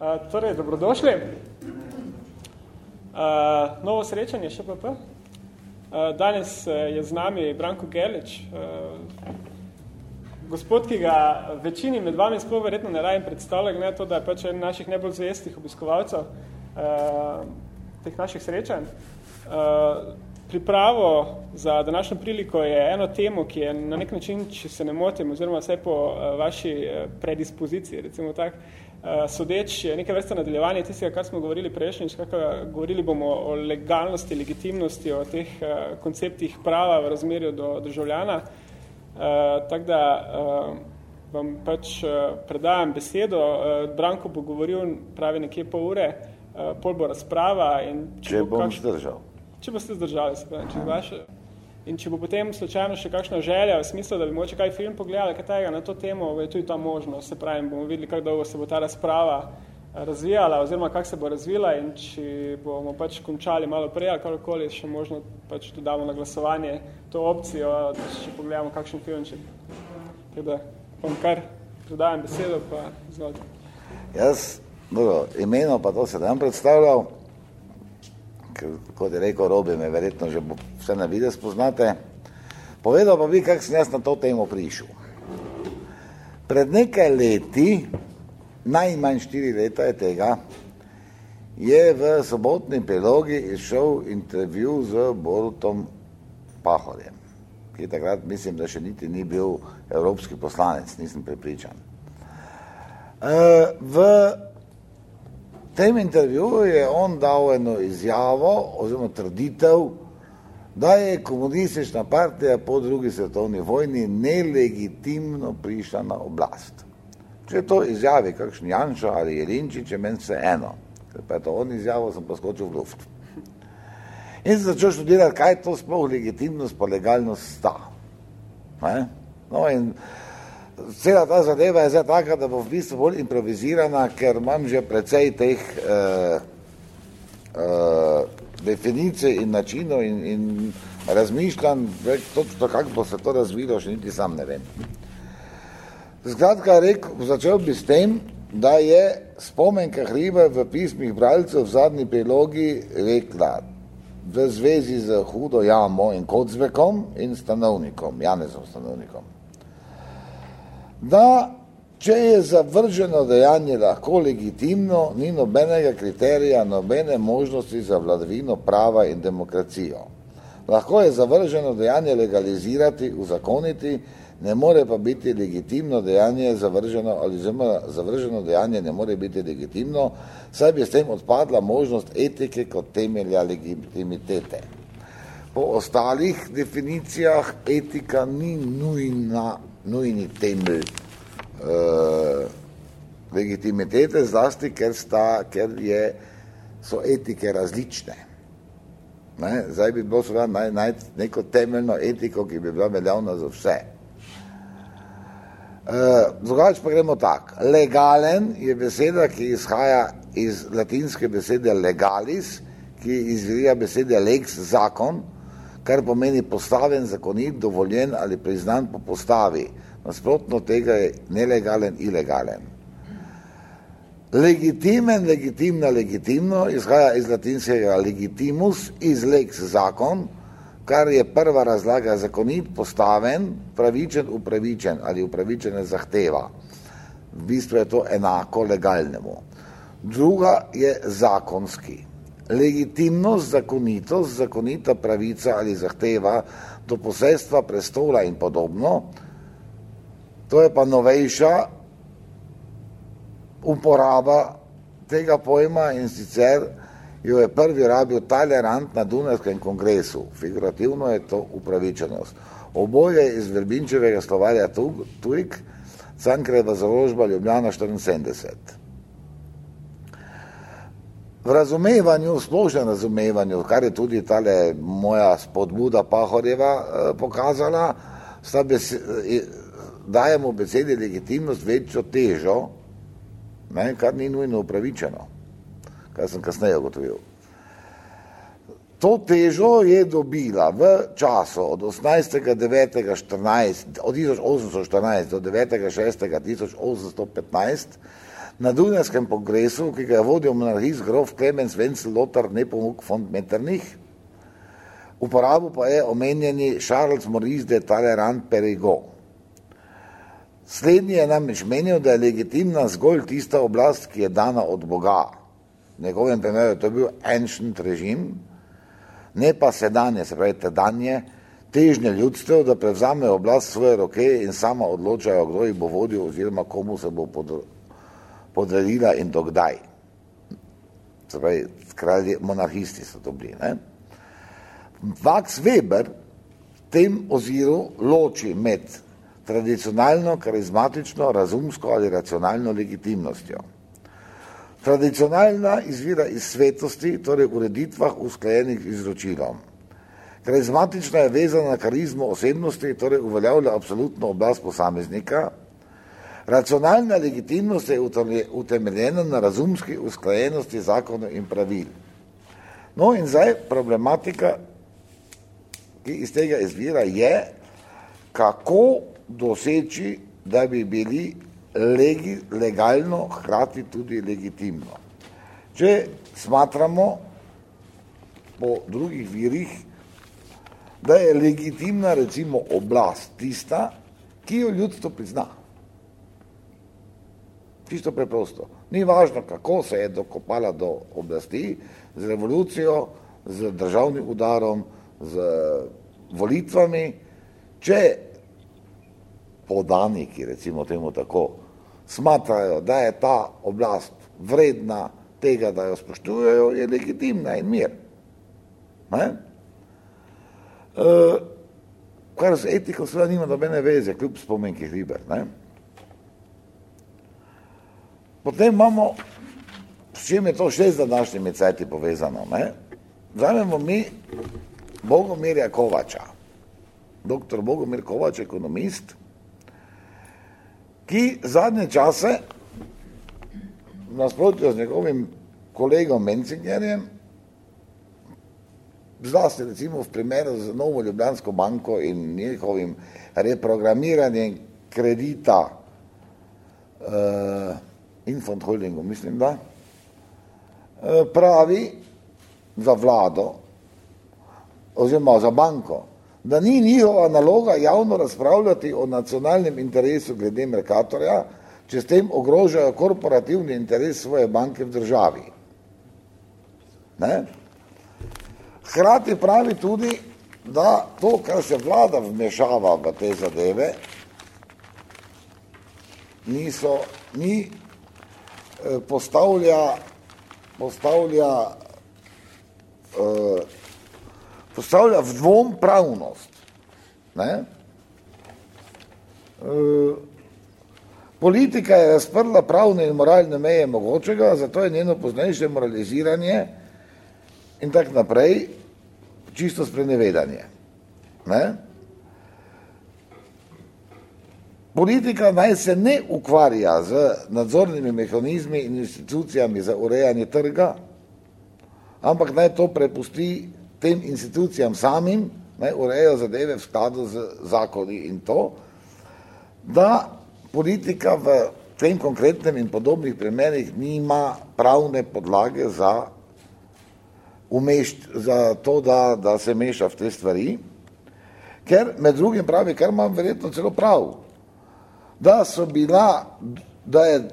Torej, dobrodošli. Uh, novo srečanje ŠPP. Uh, danes uh, je z nami Branko Gelič, uh, gospod, ki ga večini med vami sploh verjetno ne rajem predstavlja, glede to, da je pač en naših najbolj zvestih obiskovalcev uh, teh naših srečanj. Uh, pripravo za današnjo priliko je eno temo, ki je na nek način, če se ne motim, oziroma vse po vaši predispoziciji, recimo tak, sodeč je neke vrste nadaljevanje tistega, kar smo govorili prejšnjič, kako govorili bomo o legalnosti, legitimnosti, o teh uh, konceptih prava v razmerju do državljana. Uh, tako da uh, vam pač uh, predajam besedo. Uh, Branko bo govoril pravi nekje pol ure, uh, pol bo razprava. In če, če bom kakš... zdržal. Če boste zdržali, se pravi, če vaše... In če bo potem slučajno še kakšna želja v smislu, da bi moče kaj film pogledali, kaj tega na to temo, je tudi ta možnost. Se pravi, bomo videli, kako dolgo se bo ta razprava eh, razvijala oziroma kako se bo razvila in če bomo pač končali malo prej ali karkoli, še možno pač dodamo na glasovanje to opcijo, da še pogledamo kakšen film. Če... Da vam kar predajam besedo, pa izvolite. Jaz, dobro, imeno pa to se nam predstavljal, kot je rekel Robi, me verjetno že vse na vide spoznate. Povedal pa bi, kak sem jaz na to temo prišel. Pred nekaj leti, najmanj štiri leta je tega, je v sobotni prilogi išel intervju z Borutom Pahorjem, ki takrat mislim, da še niti ni bil evropski poslanec, nisem prepričan. V tem intervjuju je on dal eno izjavo oziroma trditev, da je komunistična partija po drugi svetovni vojni nelegitimno prišla na oblast. Če to izjavi kakšen Janšo ali Jelinčič, je meni vse eno. Ker pa je to on izjavo, sem poskočil v luft. In sem začel študirati, kaj to sploh legitimnost pa legalnost sta. No in Cela ta zadeva je zdaj taka, da bo v bistvu bolj improvizirana, ker imam že precej teh uh, uh, definicij in načinov in, in razmišljam, točno kako bo se to razvilo, še niti sam ne vem. Skratka, rekel, začel bi s tem, da je spomenka hriba v pismih bralcev v zadnji prilogi rekla v zvezi z hudo jamo in kocbekom in stanovnikom, Janezom stanovnikom da če je zavrženo dejanje lahko legitimno, ni nobenega kriterija, nobene možnosti za vladavino prava in demokracijo. Lahko je zavrženo dejanje legalizirati, uzakoniti, ne more pa biti legitimno dejanje zavrženo ali zelo zavrženo dejanje ne more biti legitimno, saj bi s tem odpadla možnost etike kot temelja legitimitete. Po ostalih definicijah etika ni nujna nujni temelj uh, legitimitete, zlasti ker, sta, ker je, so etike različne. Ne? Zdaj bi bilo seveda naj, najti neko temeljno etiko, ki bi bila veljavna za vse. Uh, drugače pa gremo tak. Legalen je beseda, ki izhaja iz latinske besede legalis, ki izvirja besede lex, zakon, kar pomeni postaven, zakonit, dovoljen ali priznan po postavi. Nasprotno tega je nelegalen, ilegalen. Legitimen, legitimna, legitimno izhaja iz latinskega legitimus, iz lex zakon, kar je prva razlaga zakonit, postaven, pravičen, upravičen ali upravičene zahteva. V bistvu je to enako legalnemu. Druga je zakonski legitimnost, zakonitost, zakonita pravica ali zahteva do posestva prestola in podobno, to je pa novejša uporaba tega pojma in sicer jo je prvi rabil Talleyrand na Dunajskem kongresu. Figurativno je to upravičenost. Oboje iz Verbinčevega slovarja Tujk, Cankreva založba Ljubljana 74. V razumevanju, splošnem razumevanju, kar je tudi tale moja spodbuda Pahorjeva eh, pokazala, bes, eh, dajemo besedi legitimnost večjo težo, ne, kar ni nujno upravičeno, kar sem kasneje ugotovil. To težo je dobila v času od 18.9.14, od 1814 do 9.6.1815, na Dunajskem kongresu, ki ga je vodil monarhist grof Clemens Wenzel Lothar Nepomuk von Metternich, uporabil pa je omenjeni Charles Maurice de Talleyrand Perigot. Slednji je namreč menil, da je legitimna zgolj tista oblast, ki je dana od Boga. V njegovem primeru to je bil ancient režim, ne pa sedanje, se pravi tedanje, težnje ljudstev, da prevzamejo oblast v svoje roke in sama odločajo, kdo jih bo vodil oziroma komu se bo podredila in dokdaj. Se pravi, kralji monarhisti so to bili. Ne? Max Weber v tem oziru loči med tradicionalno, karizmatično, razumsko ali racionalno legitimnostjo. Tradicionalna izvira iz svetosti, torej ureditvah usklajenih izročilom. Karizmatična je vezana na karizmo osebnosti, torej uveljavlja absolutno oblast posameznika. Racionalna legitimnost je utemeljena na razumski usklajenosti zakonov in pravil. No in zdaj problematika, ki iz tega izvira, je, kako doseči, da bi bili legi, legalno, hkrati tudi legitimno. Če smatramo po drugih virih, da je legitimna recimo oblast tista, ki jo ljudstvo prizna. Čisto preprosto. Ni važno, kako se je dokopala do oblasti, z revolucijo, z državnim udarom, z volitvami, če podaniki, recimo temu tako, smatrajo, da je ta oblast vredna tega, da jo spoštujejo, je legitimna in mir. Ne? Uh, kar z etiko seveda nima nobene veze, kljub spomenki Hriber. Ne? Potem imamo, s čim je to še z današnjimi cajti povezano, ne? Vzamemo mi Bogomirja Kovača, doktor Bogomir Kovač, ekonomist, ki zadnje čase, nasprotjo z njegovim kolegom Mencingerjem, zlasti recimo v primeru z Novo Ljubljansko banko in njihovim reprogramiranjem kredita uh, Infant Holdingu, mislim da, uh, pravi za vlado oziroma za banko, da ni njihova naloga javno razpravljati o nacionalnem interesu glede Merkatorja, če s tem ogrožajo korporativni interes svoje banke v državi. Ne? Hkrati pravi tudi, da to, kar se vlada vmešava v te zadeve, niso, ni postavlja, postavlja, eh, postavlja v dvom pravnost. Ne? Eh, politika je razprla pravne in moralne meje mogočega, zato je njeno poznejše moraliziranje in tak naprej čisto sprenevedanje. Ne? Politika naj se ne ukvarja z nadzornimi mehanizmi in institucijami za urejanje trga, ampak naj to prepusti tem institucijam samim, naj urejajo zadeve v skladu z zakoni in to, da politika v tem konkretnem in podobnih primerih nima pravne podlage za umešt za to, da, da se meša v te stvari, ker med drugim pravi, ker imam verjetno celo prav, da so bila, da je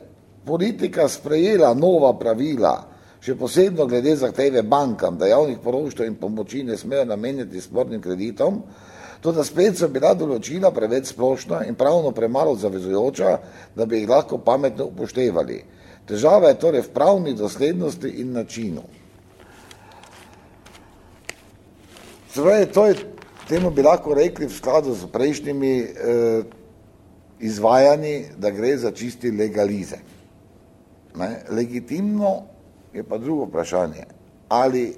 politika sprejela nova pravila, še posebno glede zahteve bankam, da javnih poroštv in pomoči ne smejo namenjati spornim kreditom, to da spet so bila določila preveč splošna in pravno premalo zavezujoča, da bi jih lahko pametno upoštevali. Težava je torej v pravni doslednosti in načinu. Zdaj, to je, temu bi lahko rekli v skladu z prejšnjimi eh, izvajanji, da gre za čisti legalize. Ne? Legitimno je pa drugo vprašanje, ali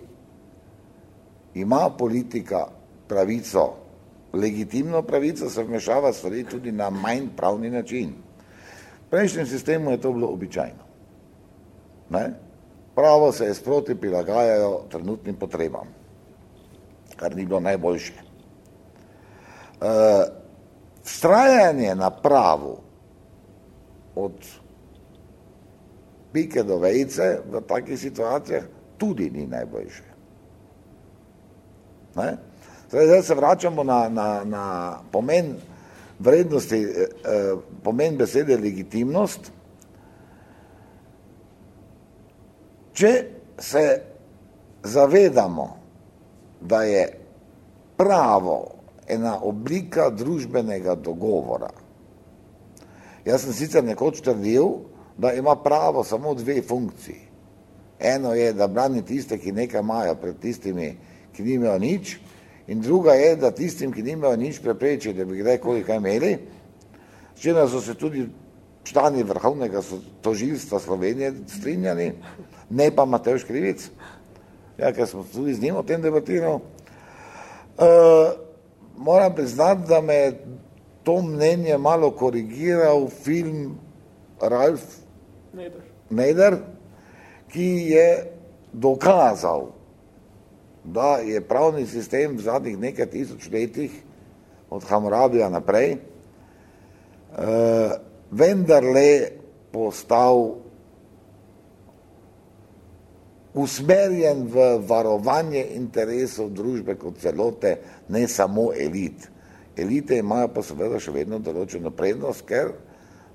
ima politika pravico, legitimno pravico se vmešava stvari tudi na manj pravni način. V prejšnjem sistemu je to bilo običajno. Ne? Pravo se je sproti prilagajajo trenutnim potrebam kar ni bilo najboljše. Vztrajanje uh, na pravu od pike do vejce v takih situacijah tudi ni najboljše. Ne? Zdaj, zdaj se vračamo na, na, na pomen vrednosti, eh, eh pomen besede legitimnost. Če se zavedamo, da je pravo ena oblika družbenega dogovora, jaz sem sicer nekoč trdil, da ima pravo samo dve funkciji. Eno je, da brani tiste, ki nekaj imajo pred tistimi, ki nimajo nič, in druga je, da tistim, ki nimajo nič prepreči, da bi kdajkoli kaj imeli. Včeraj so se tudi člani vrhovnega tožilstva Slovenije strinjali, ne pa Mateuš Krivic, ja, ker smo tudi z njim o tem debatirali. Uh, moram priznati, da me je to mnenje malo korigiral film Ralf Neder, Neder ki je dokazal, da je pravni sistem v zadnjih nekaj tisoč letih od Hamurabija naprej uh, vendarle postal usmerjen v varovanje interesov družbe kot celote, ne samo elit. Elite imajo pa seveda še vedno določeno prednost, ker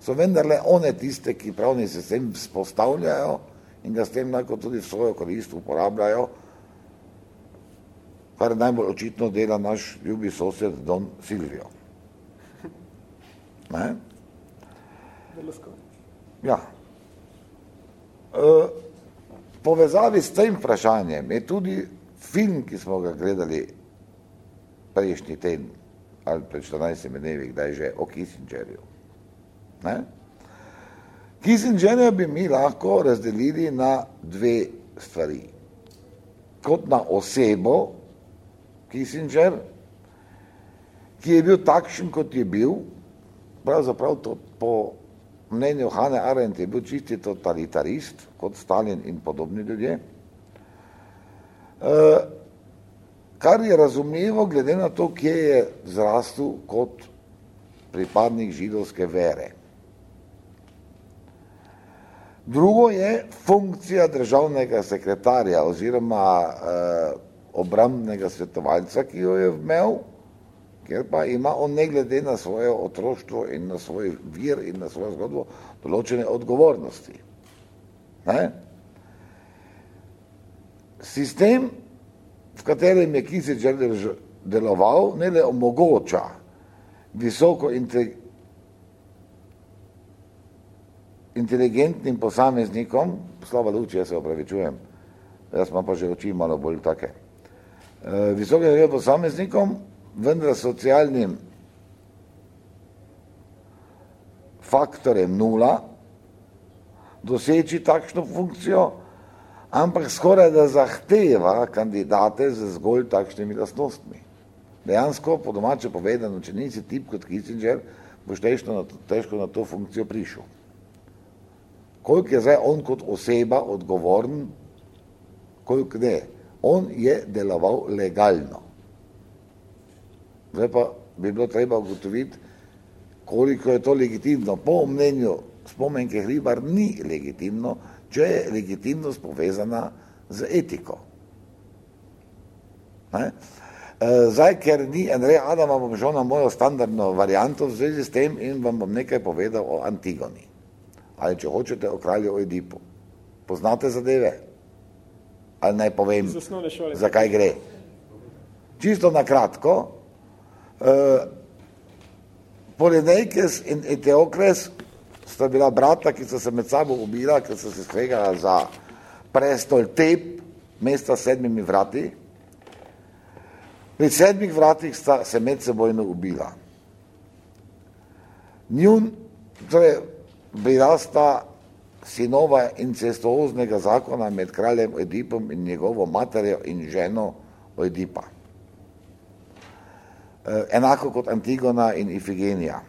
so vendarle one tiste, ki pravni sistem spostavljajo in ga s tem lahko tudi v svojo korist uporabljajo, kar najbolj očitno dela naš ljubi sosed Don Silvio. Ne? Ja. E, povezavi s tem vprašanjem je tudi film, ki smo ga gledali prejšnji teden ali pred 14 dnevi, kdaj že o Kissingerju. Ne? Kissingerja bi mi lahko razdelili na dve stvari. Kot na osebo Kissinger, ki je bil takšen, kot je bil, pravzaprav to po mnenju Hane Arendt je bil čisti totalitarist, kot Stalin in podobni ljudje, e, kar je razumljivo glede na to, kje je zrastel kot pripadnik židovske vere. Drugo je funkcija državnega sekretarja oziroma eh, obrambnega svetovalca, ki jo je imel, ker pa ima on ne glede na svoje otroštvo in na svoj vir in na svojo zgodbo določene odgovornosti. Ne? Sistem, v katerem je Kissinger deloval, ne le omogoča visoko inteligentnim posameznikom, slova luči, jaz se opravičujem, jaz imam pa že oči malo bolj take, e, visoko inteligentnim posameznikom, vendar socialnim faktorjem nula, doseči takšno funkcijo, ampak skoraj da zahteva kandidate z zgolj takšnimi lastnostmi. Dejansko, po domače povedano, če nisi tip kot Kissinger, boš težko na to, težko na to funkcijo prišel. Koliko je zdaj on kot oseba odgovoren, koliko ne. On je deloval legalno. Zdaj pa bi bilo treba ugotoviti, koliko je to legitimno. Po mnenju spomenke Hribar ni legitimno, če je legitimnost povezana z etiko. Ne? E, zdaj, ker ni Andreja Adama, bom šel na mojo standardno varianto v zvezi s tem in vam bom nekaj povedal o Antigoni. Ali če hočete o kralju Oedipu. Poznate zadeve? Ali naj povem, zakaj gre? Čisto na kratko, Uh, Polinejkes in Eteokles sta bila brata, ki so se med sabo ubila, ker so se skregala za prestol Tep, mesta s sedmimi vrati. Pri sedmih vratih sta se med sebojno ubila. Njun, torej, bila sta sinova incestuoznega zakona med kraljem Oedipom in njegovo materjo in ženo Oedipa. Eh, enako kot Antigona in Ifigenija.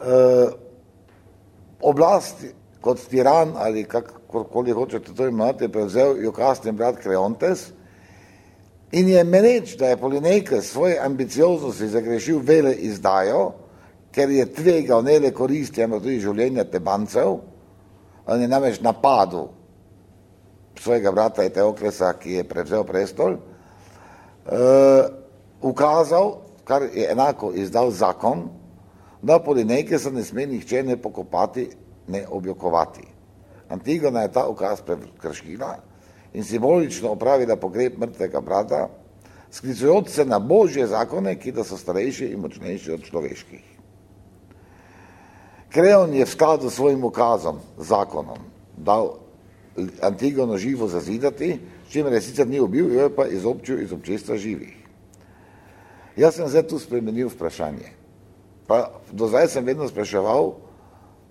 Eh, oblast kot tiran ali kakorkoli hočete to imati, je prevzel jo kasni brat Kreontes in je meneč, da je Polinejke svoje ambicioznosti zagrešil vele izdajo, ker je tvegal ne le koristi, ampak tudi življenja tebancev, On je namreč napadel svojega brata Eteoklesa, ki je prevzel prestol, ukazal, kar je enako izdal zakon, da polinejke se ne sme nihče ne pokopati, ne objokovati. Antigona je ta ukaz prekršila in simbolično opravila pogreb mrtvega brata, sklicujoč se na božje zakone, ki da so starejši in močnejši od človeških. Kreon je v skladu s svojim ukazom, zakonom, dal Antigono živo zazidati, s čimer je sicer ni ubil, jo je pa izobčil iz občestva živih. Jaz sem zdaj tu spremenil vprašanje. Pa do zdaj sem vedno spraševal,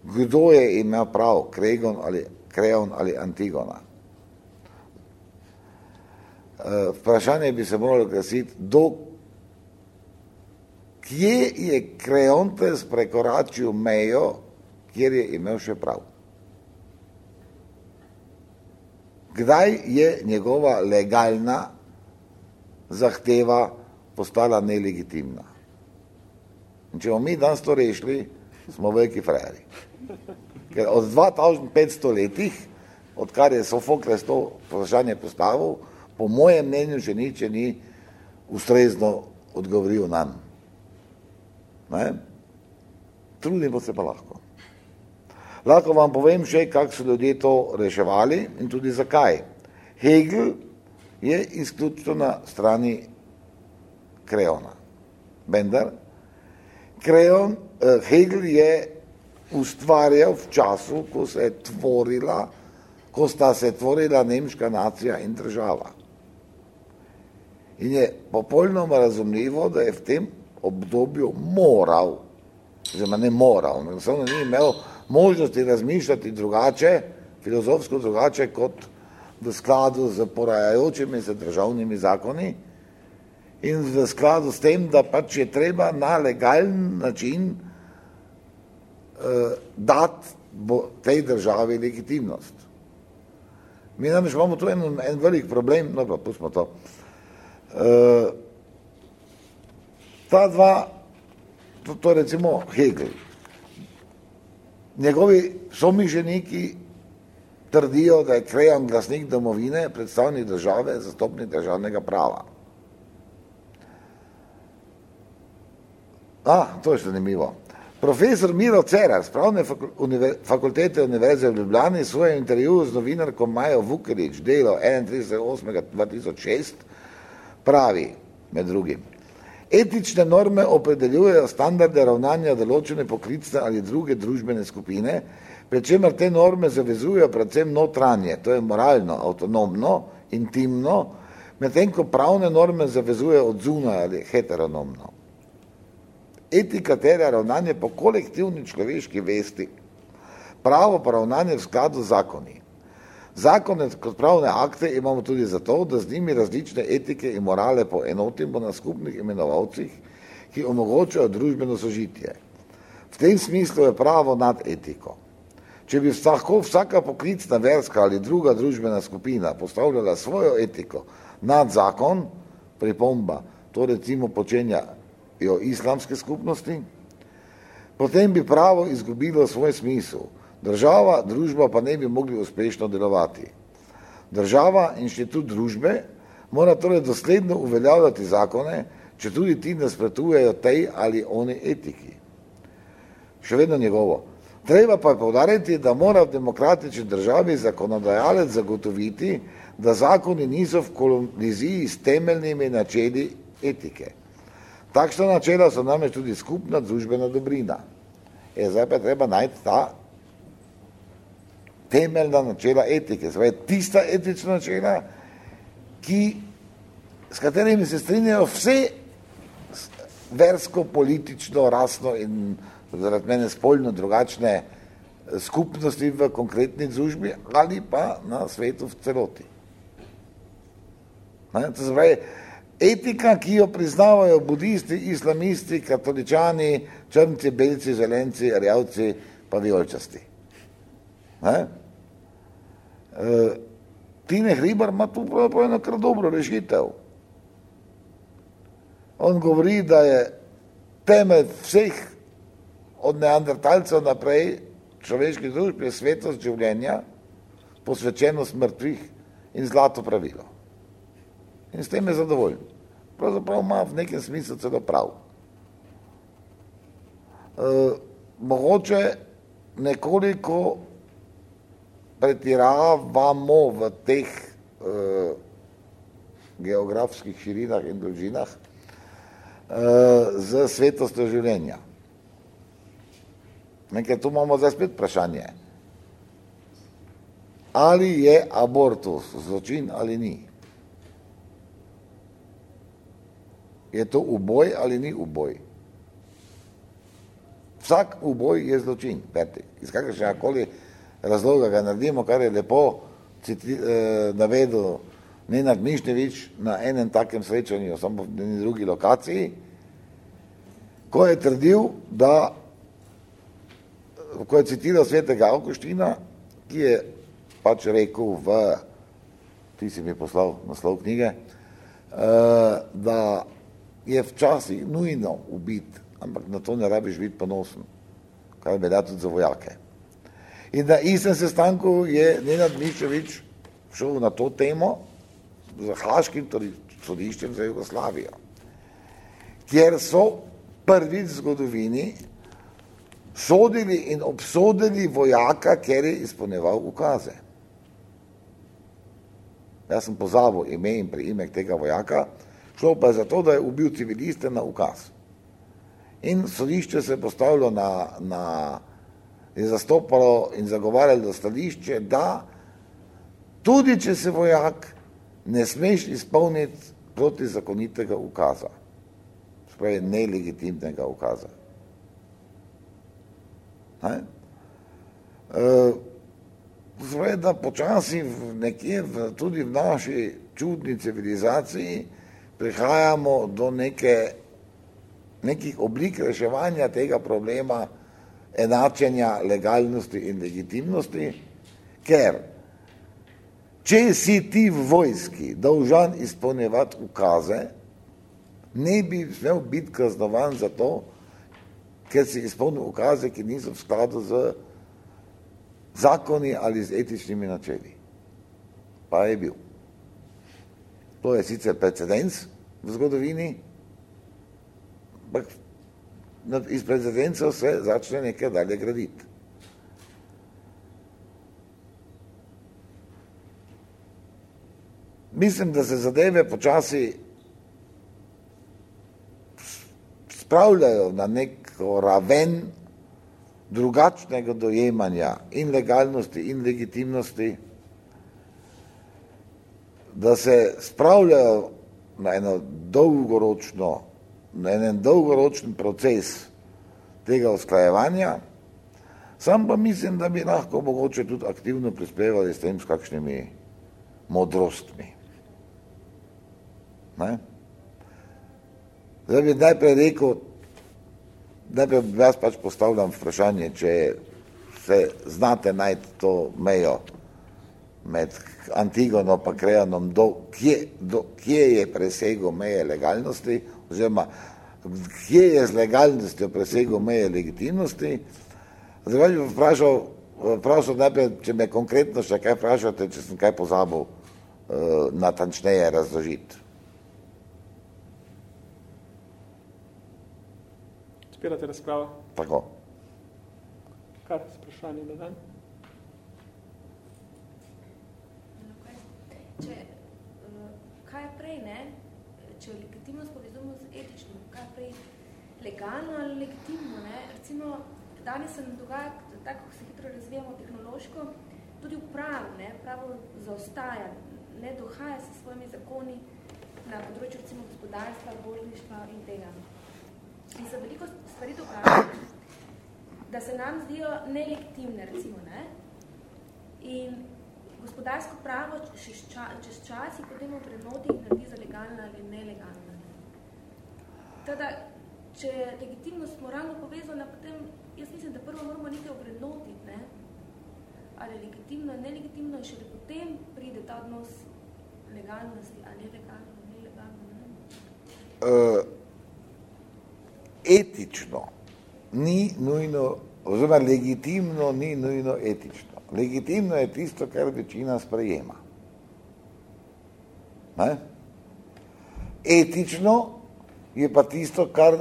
kdo je imel prav, Kregon ali Kreon ali Antigona. Eh, vprašanje bi se moralo glasiti, do kje je Kreontes prekoračil mejo, kjer je imel še prav. Kdaj je njegova legalna zahteva postala nelegitimna? In če bomo mi danes to rešili, smo veliki frajeri. Ker od 2500 letih, odkar je Sofokles to vprašanje postavil, po mojem mnenju še niče ni ustrezno odgovoril nam. Ne? Trudimo se pa lahko. Lahko vam povem še, kako so ljudje to reševali in tudi zakaj. Hegel je izključno na strani Kreona. Vendar, Kreon, eh, Hegel je ustvarjal v času, ko se je tvorila, ko sta se tvorila nemška nacija in država. In je popolnoma razumljivo, da je v tem obdobju moral, oziroma ne moral, enostavno ni imel možnosti razmišljati drugače, filozofsko drugače kot v skladu z porajajočimi se državnimi zakoni in v skladu s tem, da pač je treba na legalen način uh, dati tej državi legitimnost. Mi namreč imamo tu en, en velik problem, no pa pustimo to. Uh, ta dva, to, to recimo Hegel, njegovi somiženiki trdijo, da je Krejan glasnik domovine, predstavnik države, zastopnik državnega prava. A, to je zanimivo. Profesor Miro Cerar z pravne fakultete Univerze v Ljubljani v svojem intervjuju z novinarko Majo Vukerič delo 31.8.2006 pravi med drugim. Etične norme opredeljujejo standarde ravnanja določene poklicne ali druge družbene skupine, pri čemer te norme zavezujejo predvsem notranje, to je moralno, avtonomno, intimno, medtem ko pravne norme zavezujejo od zunaj ali heteronomno. Etika terja ravnanje po kolektivni človeški vesti, pravo pa ravnanje v skladu z zakoni. Zakone kot pravne akte imamo tudi zato, da z njimi različne etike in morale poenotimo na skupnih imenovalcih, ki omogočajo družbeno sožitje. V tem smislu je pravo nad etiko. Če bi vsako, vsaka poklicna verska ali druga družbena skupina postavljala svojo etiko nad zakon, pripomba, to recimo počenjajo islamske skupnosti, potem bi pravo izgubilo svoj smisel. Država, družba pa ne bi mogli uspešno delovati. Država, inštitut družbe, mora torej dosledno uveljavljati zakone, če tudi ti nasprotujejo tej ali oni etiki. Še vedno njegovo. Treba pa je povdariti, da mora v demokratični državi zakonodajalec zagotoviti, da zakoni niso v koloniziji s temeljnimi načeli etike. Takšna načela so namreč tudi skupna družbena dobrina. E, zdaj pa treba najti ta temeljna načela etike, svoje tista etična načela, ki, s katerimi se strinjajo vse versko, politično, rasno in zaradi mene spoljno drugačne eh, skupnosti v konkretni družbi ali pa na svetu v celoti. Ne, to zove, etika, ki jo priznavajo budisti, islamisti, katoličani, črnci, belci, zelenci, rjavci, pa vijolčasti. Ne? E, Tine Hribar ima tu pravzaprav eno kar dobro rešitev. On govori, da je temelj vseh od neandertalcev naprej človeških družb je svetost življenja, posvečenost mrtvih in zlato pravilo. In s tem je zadovoljen. Pravzaprav ima v nekem smislu celo prav. E, mogoče nekoliko pretiravamo v teh e, geografskih širinah in dolžinah e, z svetostjo življenja. Nekaj tu imamo zdaj spet vprašanje. Ali je abortus zločin ali ni? Je to uboj ali ni uboj? Vsak uboj je zločin, peti. Iz kakršnega koli razloga ga naredimo, kar je lepo citi, eh, navedel Nenad Mišnevič na enem takem srečanju, samo v eni drugi lokaciji, ko je trdil, da ko je citiral svetega Avkoština, ki je pač rekel v, ti si mi poslal naslov knjige, eh, da je včasih nujno ubiti, ampak na to ne rabiš biti ponosen, kar velja tudi za vojake. In na istem sestanku je Nenad Miščevič šel na to temo z Haškim sodiščem za Jugoslavijo, kjer so prvič v zgodovini sodili in obsodili vojaka, ker je izpolneval ukaze. Jaz sem pozabil ime in priimek tega vojaka, šlo pa je za to, da je ubil civiliste na ukaz. In sodišče se je postavilo na, na je zastopalo in zagovarjalo stališče, da tudi če se vojak ne smeš izpolniti protizakonitega ukaza, spravi nelegitimnega ukaza. Ne? E, da počasi nekje v, tudi v naši čudni civilizaciji prihajamo do neke, nekih oblik reševanja tega problema enačenja legalnosti in legitimnosti, ker če si ti v vojski dolžan izpolnjevati ukaze, ne bi smel biti kaznovan za to, ker si izpolnil ukaze, ki niso v skladu z zakoni ali z etičnimi načeli. Pa je bil. To je sicer precedens v zgodovini, ampak iz precedencev se začne nekaj dalje graditi. Mislim, da se zadeve počasi spravljajo na neko raven drugačnega dojemanja in legalnosti in legitimnosti, da se spravljajo na eno dolgoročno, na en dolgoročen proces tega usklajevanja, sam pa mislim, da bi lahko mogoče tudi aktivno prispevali s tem s kakšnimi modrostmi. Ne? Zdaj bi najprej rekel, najprej bi jaz pač postavljam vprašanje, če se znate najti to mejo med Antigono pa Krejanom, do, kje, do, kje je presegel meje legalnosti, oziroma kje je z legalnostjo presegel meje legitimnosti. Zdaj bi vprašal, vprašal najprej, če me konkretno še kaj vprašate, če sem kaj pozabil uh, natančneje razložiti. odpirate razpravo. Tako. Kar sprašanje na dan? Če, uh, kaj je prej, ne? Če legitimnost etičnim, kaj prej legalno ali legitimno, ne? Recimo, danes se dogaja, tako ko se hitro razvijamo tehnološko, tudi v pravu, ne? Pravo zaostaja, ne dohaja se svojimi zakoni na področju recimo gospodarstva, bolništva in tega in se veliko stvari dogaja, da se nam zdijo nelegitimne, recimo, ne? In gospodarsko pravo čez, ča, čez čas in potem v vrednoti naredi za legalno ali nelegalno. Teda, če je legitimnost moralno povezana, potem jaz mislim, da prvo moramo nekaj obrednotiti, ne? Ali legitimno, nelegitimno in šele potem pride ta odnos legalnosti ali nelegalno, nelegalno, ne? Uh etično ni nujno oziroma legitimno ni nujno etično. Legitimno je tisto, kar večina sprejema. Ne? Etično je pa tisto, kar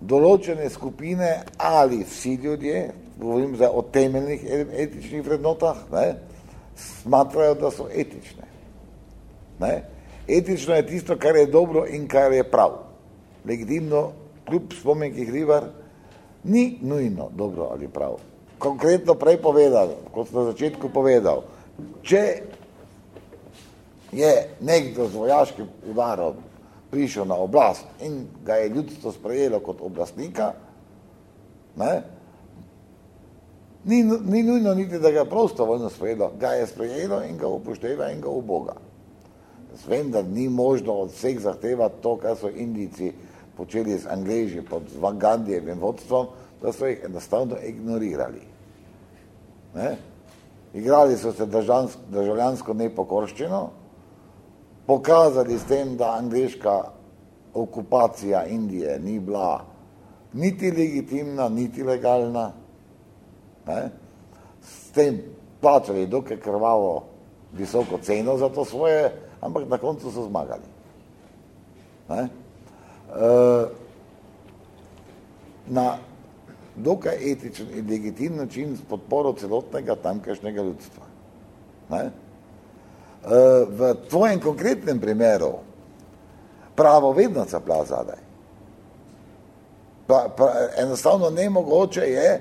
določene skupine ali vsi ljudje, govorim zdaj o temeljnih etičnih vrednotah, ne, smatrajo, da so etične. Ne. Etično je tisto, kar je dobro in kar je prav. Legitimno, kljub spomenkih ribar, ni nujno dobro ali prav. Konkretno prej povedal, kot sem na začetku povedal, če je nekdo z vojaškim udarom prišel na oblast in ga je ljudstvo sprejelo kot oblastnika, ne, ni, ni nujno niti, da ga je prostovoljno sprejelo, ga je sprejelo in ga upošteva in ga uboga. Vem, da ni možno od vseh zahtevati to, kar so Indijci počeli z Angleži pod Gandijevim vodstvom, da so jih enostavno ignorirali. Ne? Igrali so se državljansko nepokorščino, pokazali s tem, da angliška okupacija Indije ni bila niti legitimna, niti legalna. Ne? S tem plačali dokaj krvavo visoko ceno za to svoje, ampak na koncu so zmagali. Ne? E, na dokaj etičen in legitimni način s podporo celotnega tamkajšnjega ljudstva. Ne? V tvojem konkretnem primeru pravo vedno caplja zadaj. Pa, pa, enostavno nemogoče je,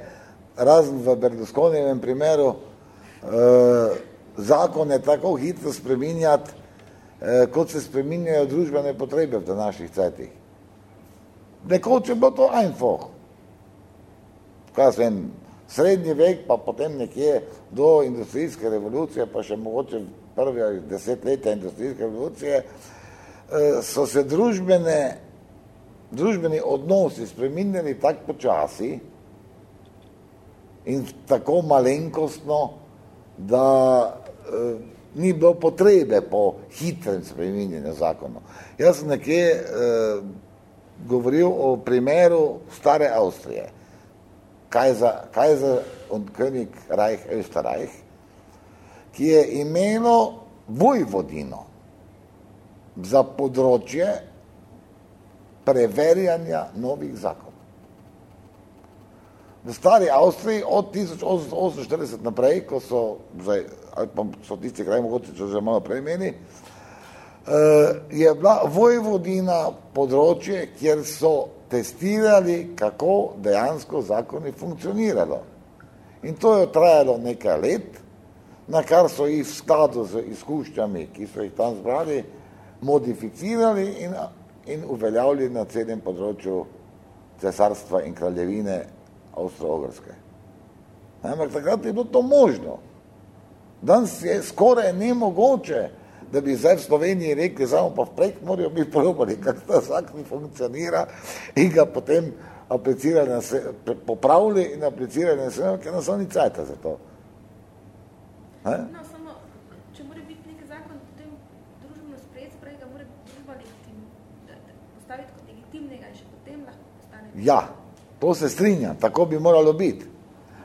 razen v Berlusconijevem primeru, eh, zakone tako hitro spreminjati, eh, kot se spreminjajo družbene potrebe v današnjih cajtih. Nekoč je bilo to einfach. Kaj vem, srednji vek, pa potem nekje do industrijske revolucije, pa še mogoče prve desetletja industrijske revolucije, eh, so se družbene, družbeni odnosi spreminjali tako počasi in tako malenkostno, da eh, ni bilo potrebe po hitrem spreminjanju zakonov. Jaz sem nekje eh, govoril o primeru stare Avstrije, Kaiser, Kaiser und König Reich Österreich, ki je imelo vojvodino za področje preverjanja novih zakonov. V stari Avstriji od 1848 naprej, ko so, zdaj, ali pa so tisti kraj mogoče, če že malo prej meni, eh, je bila vojvodina področje, kjer so testirali, kako dejansko zakoni funkcioniralo. In to je trajalo nekaj let, na kar so jih v skladu z izkušnjami, ki so jih tam zbrali, modificirali in, in uveljavili na celem področju cesarstva in kraljevine Avstro-Ogrske. Ampak takrat je bilo to možno. Danes je skoraj nemogoče, da bi zdaj v Sloveniji rekli, samo pa vprek morajo biti probali, kako ta zakon funkcionira in ga potem aplicirali, popravili in aplicirali na sve, ker nas oni cajta za to. No, samo, če mora biti nek zakon potem družbeno sprejet, prej ga mora družba legitim, da postaviti kot legitimnega in še potem lahko postane. Ja, to se strinja, tako bi moralo biti.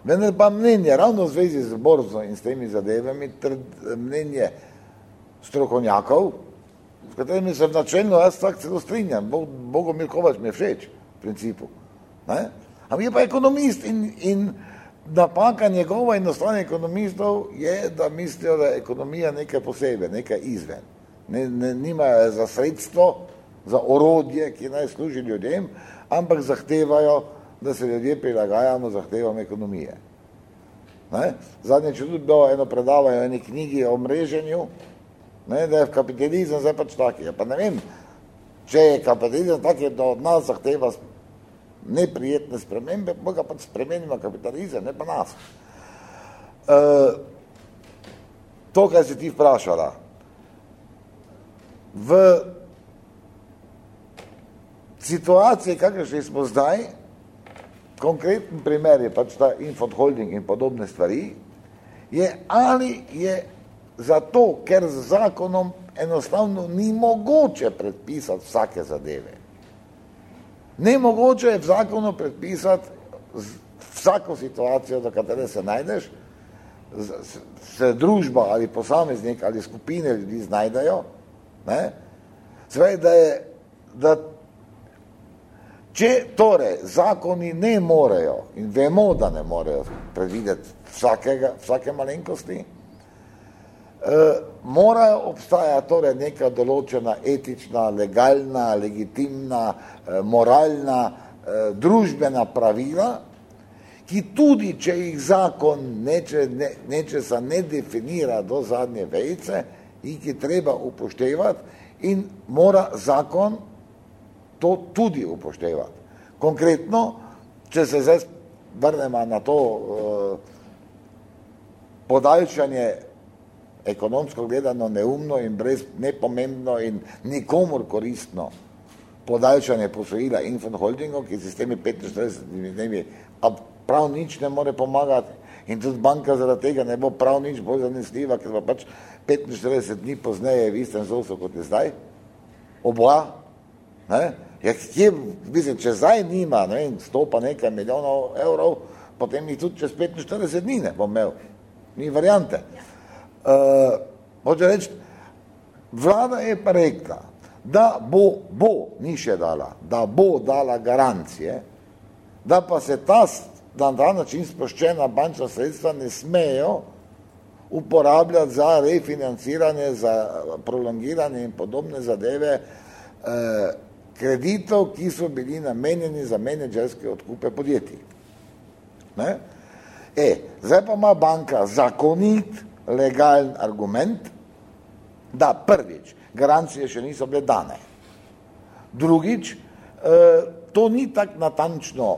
Vendar pa mnenje, ravno v zvezi z borzo in s temi zadevami, mnenje strokovnjakov, s katerimi se načelno jaz tak celo strinjam, Bog, Bogomir Kovač mi je všeč, v principu. Ne? Ampak je pa ekonomist in, in napaka njegova in ostalih ekonomistov je, da mislijo, da je ekonomija nekaj posebej, nekaj izven. Ne, ne, nimajo za sredstvo, za orodje, ki naj služi ljudem, ampak zahtevajo, da se ljudje prilagajamo zahtevam ekonomije. Ne? Zadnje, če tudi bilo eno predavanje o eni knjigi o mreženju, ne, da je v kapitalizem zdaj pač taki. Ja, pa ne vem, če je kapitalizem taki, da od nas zahteva neprijetne spremembe, pa ga pač spremenimo kapitalizem, ne pa nas. E, to, kar si ti vprašala, v situaciji, kakršni smo zdaj, konkreten primer je pač ta infant holding in podobne stvari, je ali je zato, ker z zakonom enostavno ni mogoče predpisati vsake zadeve. Nemogoče je v zakonu predpisati vsako situacijo, do katere se najdeš, se družba ali posameznik ali skupine ljudi znajdejo, ne? Sve, da je, da če torej zakoni ne morejo in vemo, da ne morejo predvideti vsakega, vsake malenkosti, eh, morajo obstajati torej neka določena etična, legalna, legitimna, eh, moralna, eh, družbena pravila, ki tudi, če jih zakon neče, ne, nečesa ne definira do zadnje vejce, jih je treba upoštevati in mora zakon to tudi upoštevati. Konkretno, če se zdaj vrnemo na to uh, podaljšanje ekonomsko gledano neumno in brez nepomembno in nikomor koristno podaljšanje posojila Infant Holdingov, ki se s temi 45 dnevi prav nič ne more pomagati. In tudi banka zaradi tega ne bo prav nič bolj zanesljiva, ker pa pač 45 dni pozneje v istem zosu, kot je zdaj, oboja, ne, ja, kje, mislim, če zdaj nima, ne vem, stopa nekaj milijonov evrov, potem jih tudi čez 45 dni ne bom imel, ni variante. Uh, hoče reči, vlada je pa rekla, da bo, bo, ni še dala, da bo dala garancije, da pa se ta na ta način sproščena bančna sredstva ne smejo uporabljati za refinanciranje, za prolongiranje in podobne zadeve eh, kreditov, ki so bili namenjeni za menedžerske odkupe podjetij. Ne? E, zdaj pa ima banka zakonit, legalen argument, da prvič, garancije še niso bile dane. Drugič, eh, to ni tako natančno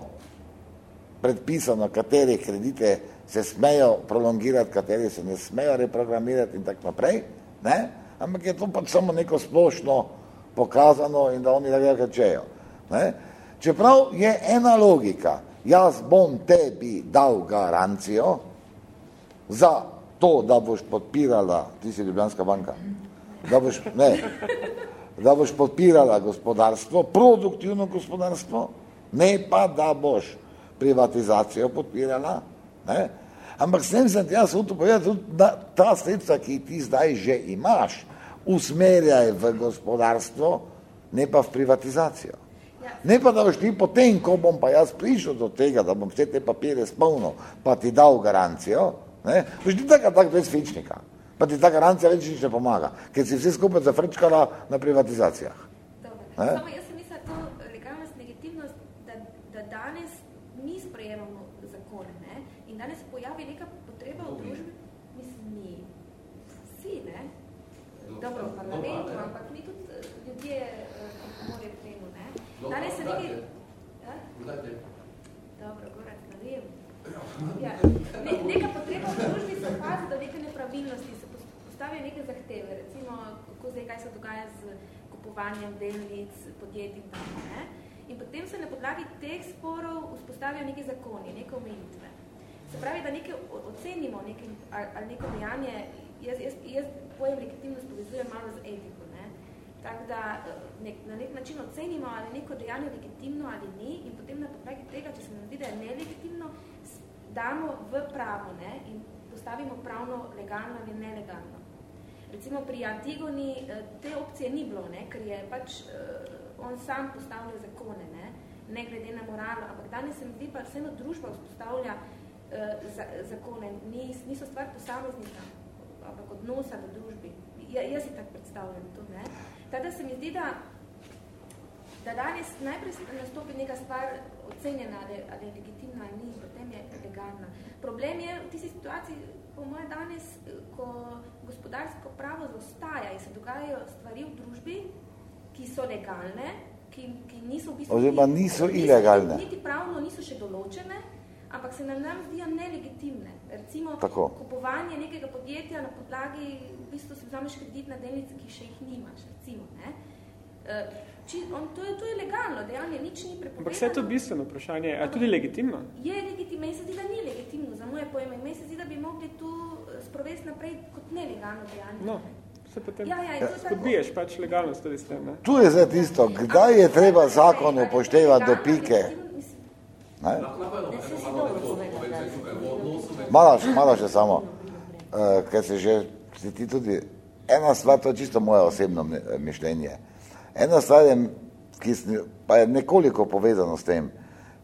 predpisano, katere kredite se smejo prolongirati, katere se ne smejo reprogramirati in tako naprej, ne? ampak je to pač samo neko splošno pokazano in da oni da čejo. Ne? Čeprav je ena logika, jaz bom tebi dal garancijo za to, da boš podpirala, ti si Ljubljanska banka, da boš, ne, da boš podpirala gospodarstvo, produktivno gospodarstvo, ne pa, da boš privatizacijo podpirala, ne? ampak s tem sem ti jaz hotel povedati, da ta sredstva, ki ti zdaj že imaš, usmerjaj v gospodarstvo, ne pa v privatizacijo. Ne pa, da boš ti potem, ko bom pa jaz prišel do tega, da bom vse te papire spolnil, pa ti dal garancijo, ne, boš ti tako tak brez fičnika, pa ti ta garancija več nič ne pomaga, ker si vse skupaj zafrčkala na privatizacijah. Samo jaz sem mislila to legalnost, legitimnost, da, da danes danes se pojavi neka potreba v družbi, mislim, mi vsi, ne? Dobro, v parlamentu, ampak mi tudi eh, ljudje uh, morajo k temu, ne? Danes se nekaj... Ja? Dobro, Gorac, ne vem. Ja. Ne, neka potreba v družbi se opazi, da neke nepravilnosti se postavijo neke zahteve, recimo, kako zdaj, kaj se dogaja z kupovanjem delnic, podjetij, ne? In potem se na podlagi teh sporov vzpostavijo neke zakoni, neke omejitve. Se pravi, da nekaj ocenimo nekaj, ali neko dejanje, jaz, jaz, jaz pojem legitimnost povezujem malo z etiko. Ne? Tako da nek, na nek način ocenimo, ali neko dejanje legitimno ali ni in potem na podlagi tega, če se nam zdi, da je nelegitimno, damo v pravo ne? in postavimo pravno legalno ali nelegalno. Recimo pri Antigoni eh, te opcije ni bilo, ne? ker je pač uh, on sam postavljal zakone, ne? ne glede na moralo, ampak danes se mi zdi pa vseeno družba vzpostavlja uh, zakone, Nis, niso stvar posameznika, ampak odnosa v družbi. Ja, jaz si tako predstavljam to. Ne? Tada se mi zdi, da, da danes najprej nastopi neka stvar ocenjena, ali, ali legitimna ali ni, potem je legalna. Problem je v tisti situaciji, po moje danes, ko gospodarsko pravo zaostaja in se dogajajo stvari v družbi, ki so legalne, ki, ki niso v bistvu... Oziroma niso ilegalne. Niti pravno niso še določene, ampak se nam nam zdijo nelegitimne. Recimo, Tako. kupovanje nekega podjetja na podlagi, v bistvu si vzameš kredit na delnice, ki še jih nimaš, recimo, ne? Uh, či, on, to, je, to je legalno, dejanje, nič ni prepovedano. Ampak vse je to bistveno vprašanje, je tudi legitimno? Je legitimno, meni se zdi, da ni legitimno za moje pojme. Meni se zdi, da bi mogli tu eh, sprovesti naprej kot nelegalno dejanje. No. Se potem ja, ja, spodbiješ pač legalnost tudi s tem, ne? Tu je zdaj tisto, kdaj je treba zakon upoštevati do pike? Ne? malo, malo še samo, uh, ker se že, se ti tudi, ena stvar, to je čisto moje osebno mišljenje, ena stvar je, ki pa je nekoliko povezano s tem,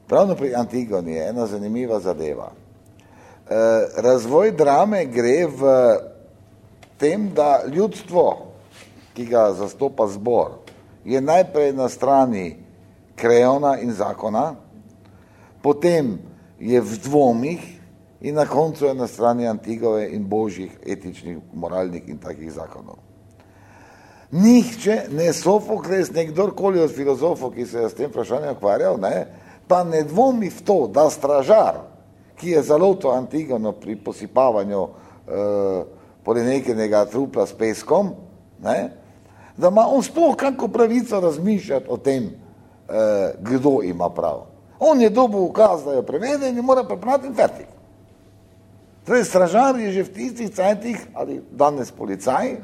pravno pri Antigoni je ena zanimiva zadeva. Uh, razvoj drame gre v tem, da ljudstvo, ki ga zastopa zbor, je najprej na strani krejona in zakona, potem je v dvomih in na koncu je na strani Antigove in božjih etičnih, moralnih in takih zakonov. Nihče, ne Sofokles, ne kdorkoli od filozofov, ki se je s tem vprašanjem ukvarjal, ne, pa ne dvomi v to, da stražar, ki je zaloto Antigono pri posipavanju eh, polenekenega trupla s peskom, ne, da ima on sploh kako pravico razmišljati o tem, eh, kdo ima prav. On je dobil ukaz, da jo prevede in mora preprati in fertik. Torej, stražar je že v tistih cajtih, ali danes policaj,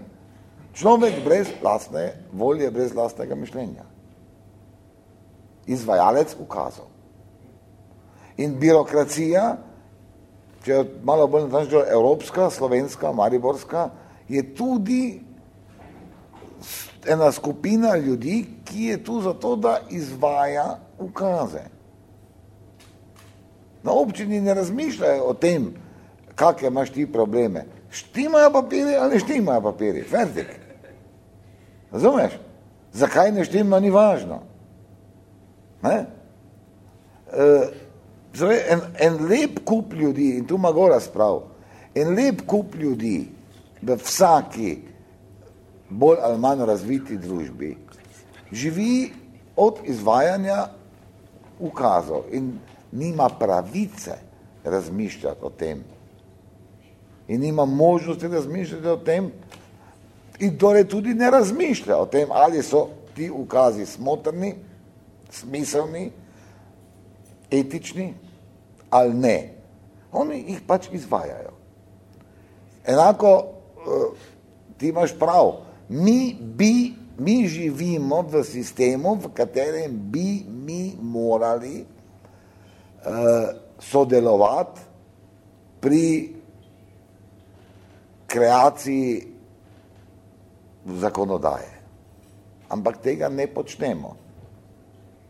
človek brez lastne volje, brez lastnega mišljenja. Izvajalec ukazov. In birokracija, če je malo bolj natančno evropska, slovenska, mariborska, je tudi ena skupina ljudi, ki je tu zato, da izvaja ukaze. Na občini ne razmišljajo o tem, kakšne imaš ti probleme. Štimajo papiri ali štimajo papiri, fertik. Razumeš? Zakaj ne štima, ni važno. Ne? E, en, en lep kup ljudi, in tu ima gora sprav, en lep kup ljudi v vsaki bolj ali manj razviti družbi živi od izvajanja ukazov in nima pravice razmišljati o tem. In nima možnosti razmišljati o tem in torej tudi ne razmišlja o tem, ali so ti ukazi smotrni, smiselni, etični ali ne. Oni jih pač izvajajo. Enako uh, ti imaš prav, mi bi, mi živimo v sistemu, v katerem bi mi morali uh, sodelovati pri kreaciji zakonodaje. Ampak tega ne počnemo.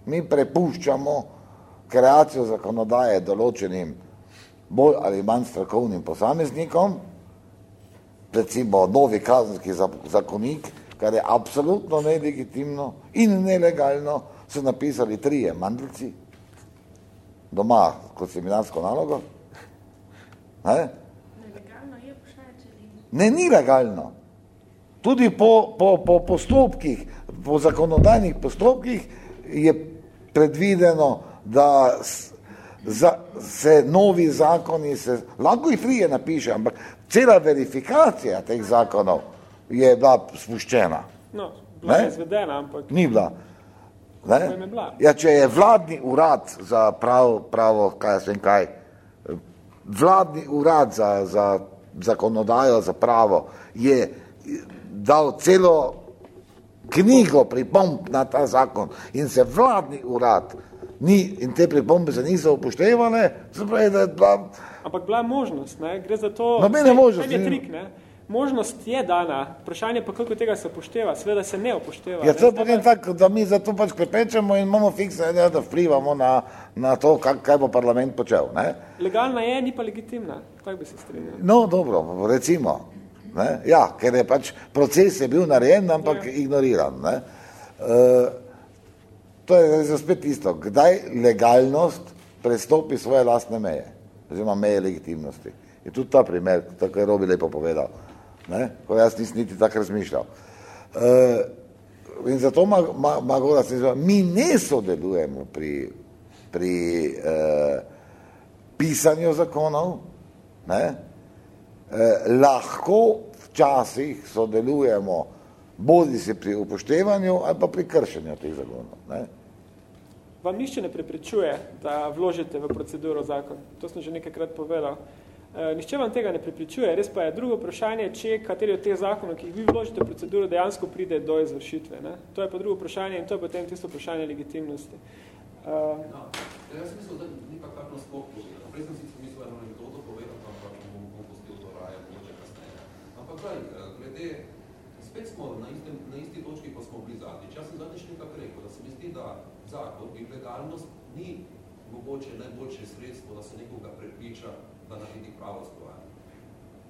Mi prepuščamo kreacijo zakonodaje določenim bolj ali manj strokovnim posameznikom, recimo novi kazenski zakonik, kar je absolutno nelegitimno in nelegalno, so napisali trije mandlci doma kot seminarsko nalogo. Ne? Ne, ni legalno. Tudi po, po, po postopkih, po zakonodajnih postopkih je predvideno, da za, se novi zakoni, se, lahko jih trije napiše, ampak cela verifikacija teh zakonov je bila spuščena. No, bila je izvedena, ampak... Ni bila. Ne? Ja, če je vladni urad za prav, pravo, kaj jaz vem kaj, vladni urad za, za zakonodajo, za pravo, je dal celo knjigo pripomp na ta zakon in se vladni urad ni, in te pripombe se niso upoštevane, se pravi, da je bila Ampak bila je možnost, ne? gre za to... Nobene možnosti. Je trik, ne? Možnost je dana, vprašanje pa kako tega se upošteva, seveda se ne upošteva. Ja, to je potem tako, da mi zato pač prepečemo in imamo fikse, da vplivamo na, na to, kak, kaj bo parlament počel. Ne? Legalna je, ni pa legitimna, tako bi se strinjal. No, dobro, recimo. Ne? Ja, ker je pač proces je bil narejen, ampak ja. ignoriran. Ne? Uh, to je spet isto, kdaj legalnost prestopi svoje lastne meje oziroma meje legitimnosti. Je tudi ta primer, tako je Robi lepo povedal, ne? ko jaz nisem niti tako razmišljal. Uh, in zato ma, ma, ma se izvajal, mi ne sodelujemo pri, pri uh, pisanju zakonov, ne? Uh, lahko včasih sodelujemo bodi se pri upoštevanju ali pa pri kršenju teh zakonov. Ne? vam nišče ne prepričuje, da vložite v proceduro zakon. To sem že nekajkrat povedal. E, nišče vam tega ne prepričuje, res pa je drugo vprašanje, če kateri od teh zakonov, ki jih vi vložite v proceduro, dejansko pride do izvršitve. Ne? To je pa drugo vprašanje in to je potem tisto vprašanje legitimnosti. Uh, no, jaz sem mislil, da ni pa kakno sploh povedal. Prej sem si mislil, da anekdoto povedal, ampak pravi, glede, spet smo na, istem, na isti točki, ko smo bili zadnjič. Jaz sem zadnjič nekako rekel, da se mi zdi, da zakon in legalnost ni mogoče najboljše sredstvo, da se nekoga prepriča, da naredi pravo stvar.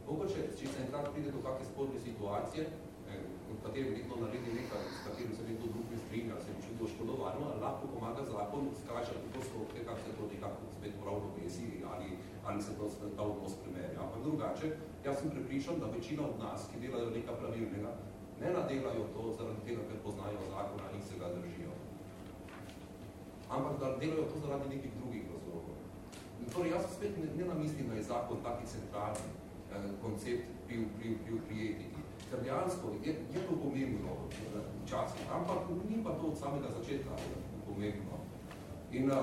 Mogoče, če se enkrat pride do kakšne spodne situacije, v kateri nekdo naredi nekaj, s katerim se nekdo drug ne strinja, se mi čuti oškodovano, lahko pomaga zakon, skaže to stopke, kak se to nekako spet pravno vesi ali, ali se to ta odnos primerja. Ampak drugače, jaz sem prepričan, da večina od nas, ki delajo nekaj pravilnega, ne nadelajo to zaradi tega, ker poznajo zakona in se ga držijo. Ampak da delajo to zaradi nekih drugih razlogov. Torej, jaz spet ne, ne namislim, da je zakon taki centralni eh, koncept pri, pri, pri, pri etiki ker dejansko je, je to pomembno včasih, ampak ni pa to od samega začetka pomembno. In uh,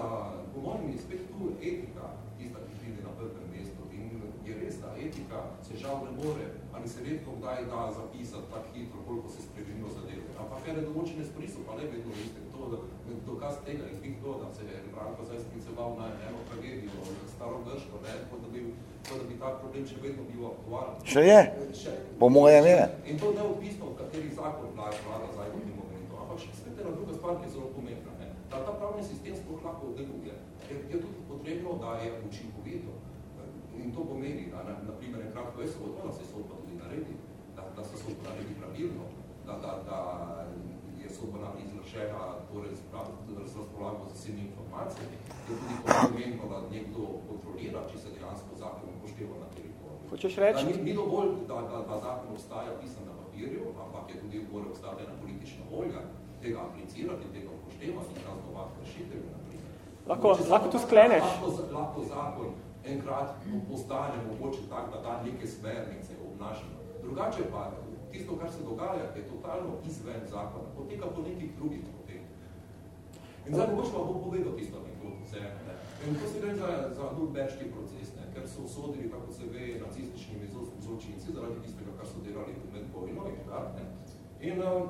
po mojem je spet tu etika, tista, ki pride na prvem mestu. In je res, da etika se žal ne more, ali se redko kdaj da zapisati tako hitro, koliko se spremenijo zadeve. Ampak ene določene stvari so pa ne vedno iste. To, da, dokaz tega je bih to, da se je Branko zdaj skliceval na eno tragedijo, staro grško, ne, kot da bi da bi ta problem še vedno bil aktualen. Še je? Še. Po mojem je. In to ne odvisno, v kateri zakon vlada, vlada zdaj v tem momentu. Ampak še spet ena druga stvar, ki je zelo pomembna. Ne? Da ta pravni sistem sploh lahko deluje. Je, je tudi potrebno, da je učinkovito. In to pomeni, da na, na primer, enkratko je sodba, da se sodba tudi naredi, da, da se sodba naredi pravilno, da, da, da je sodba nam izvršena, torej razpolago z vsemi informacijami. Je tudi pomembno, da nekdo kontrolira, če se dejansko zakon upošteva na teritoriju. Hočeš reči? Ni, ni dovolj, da, da, da zakon obstaja pisan na papirju, ampak je tudi mora obstati ena politična volja tega aplicirati, tega upoštevati in raznovati rešitev. Lahko, lahko to skleneš. Lahko, lahko zakon enkrat postane mogoče tak, da da neke smernice obnašamo. Drugače pa, tisto, kar se dogaja, je totalno izven zakona, poteka po nekih drugih poteh. In zdaj mogoče pa bom povedal tisto anekdoto vse. In to se gre za, za Nürnberški proces ker so sodili, kako se ve, nacističnimi zločinci zaradi tistega, kar so delali med vojno in tak. Ne. In uh,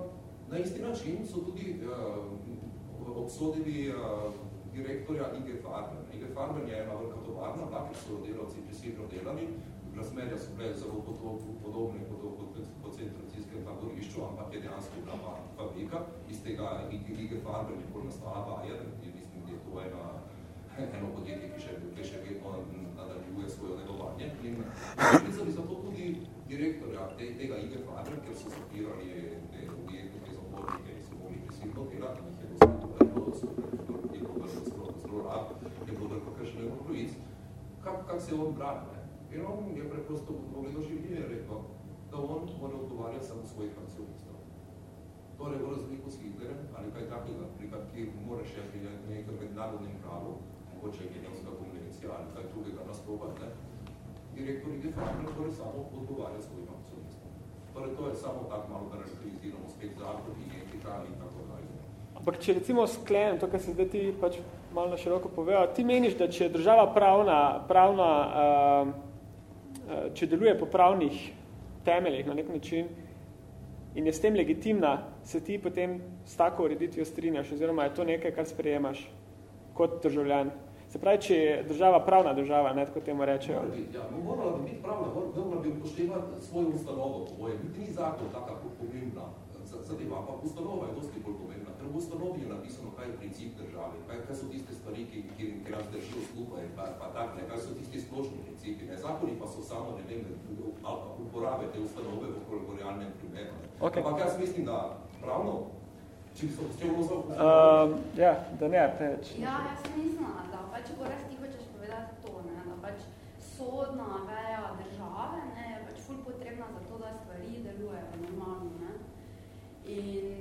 na isti način so tudi uh, obsodili uh, direktorja Ige Farben. Ige Farben je ena vrka tovarna, kjer so delavci prisilno delali, razmerja so bile zelo podobne kot po, centracijskem taborišču, ampak je dejansko bila fabrika. Iz tega Ige Farben je bolj nastala Bayer, mislim, da je to ena, eno podjetje, ki še, ki še vedno nadaljuje svojo negovanje. In pisali so to tudi direktorja te, tega Ige Fader, ker so zapirali te objekte, te zapornike, ki so mogli prisilno delati, in jih je dostavljeno, so je bilo zelo rad, je bilo veliko poklic. Kak, kak se on brani? In on je preprosto pogledal življenje in rekel, da on mora odgovarjati samo svojih akcionistov. Torej, v razliku s Hitlerem ali kaj takega, pri ki mora še pri nekem mednarodnem pravu, mogoče genevska konvencija ali kaj drugega nastopa, ne? direktor Ige Farmer torej samo odgovarja svojim akcionistom. Torej, to je samo tak malo, da relativiziramo spet zakon in etika in tako dalje. Ampak če recimo sklenem, to, kar se zdaj ti pač malo na široko povedal, ti meniš, da če je država pravna, pravna uh, če deluje po pravnih temeljih na nek način in je s tem legitimna, se ti potem s tako ureditvijo strinjaš, oziroma je to nekaj, kar sprejemaš kot državljan. Se pravi, če je država pravna država, ne tako temu rečejo. Mora biti, ja, morala bi biti pravna, morala bi upoštevati svojo ustanovo, povoje. Biti ni zakon taka pomembna zadeva, ampak ustanova je dosti bolj pomembna, ustanovi je napisano, kaj je princip države, kaj, kaj so tiste stvari, ki, ki, ki nas držijo skupaj, pa, pa tak, ne, kaj so tisti splošni principi. Ne. Zakoni pa so samo, ne vem, uporabe te ustanove v realnem primeru. Okay. Ampak jaz mislim, da pravno, če so s tem vzal... Uh, ja, da ne, preveč. Ja, jaz mislim, pač Boris, ti hočeš povedati to, ne, da pač sodna veja države ne, je pač ful potrebna za to, da stvari delujejo normalno. Ne. In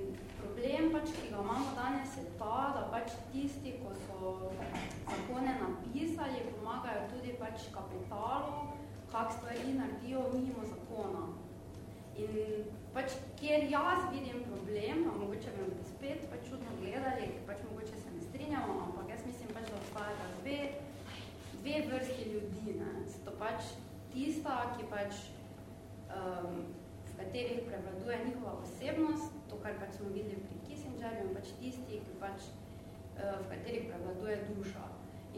pač, ki ga imamo danes, je ta, da pač tisti, ko so zakone napisali, pomagajo tudi pač kapitalu, kak stvari naredijo mimo zakona. In pač, kjer jaz vidim problem, a mogoče me bodo spet pač čudno gledali, pač mogoče se ne strinjamo, ampak jaz mislim pač, da obstajajo dve, dve vrsti ljudi. Ne. To pač tista, ki pač, um, v katerih prevladuje njihova osebnost, to, kar pač smo videli pri In pač tisti, ki pač, uh, v katerih prevladuje duša.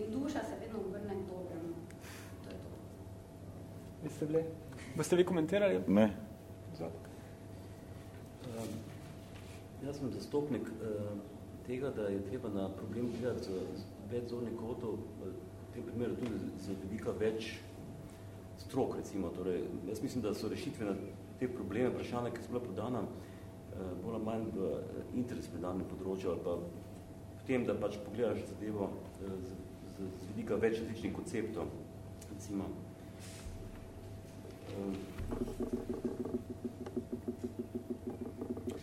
In duša se vedno obrne k dobremu. To je to. Boste vi komentirali? Ne. Zatek. Um, jaz sem zastopnik uh, tega, da je treba na problem gledati z, z več zornih kotov, v tem primeru tudi z vidika več strok, recimo. Torej, jaz mislim, da so rešitve na te probleme, vprašanja, ki so bila podana, uh, bolj manj v interes mednanih področja ali pa v tem, da pač pogledaš zadevo uh, z, z, z vidika več različnih konceptov, recimo.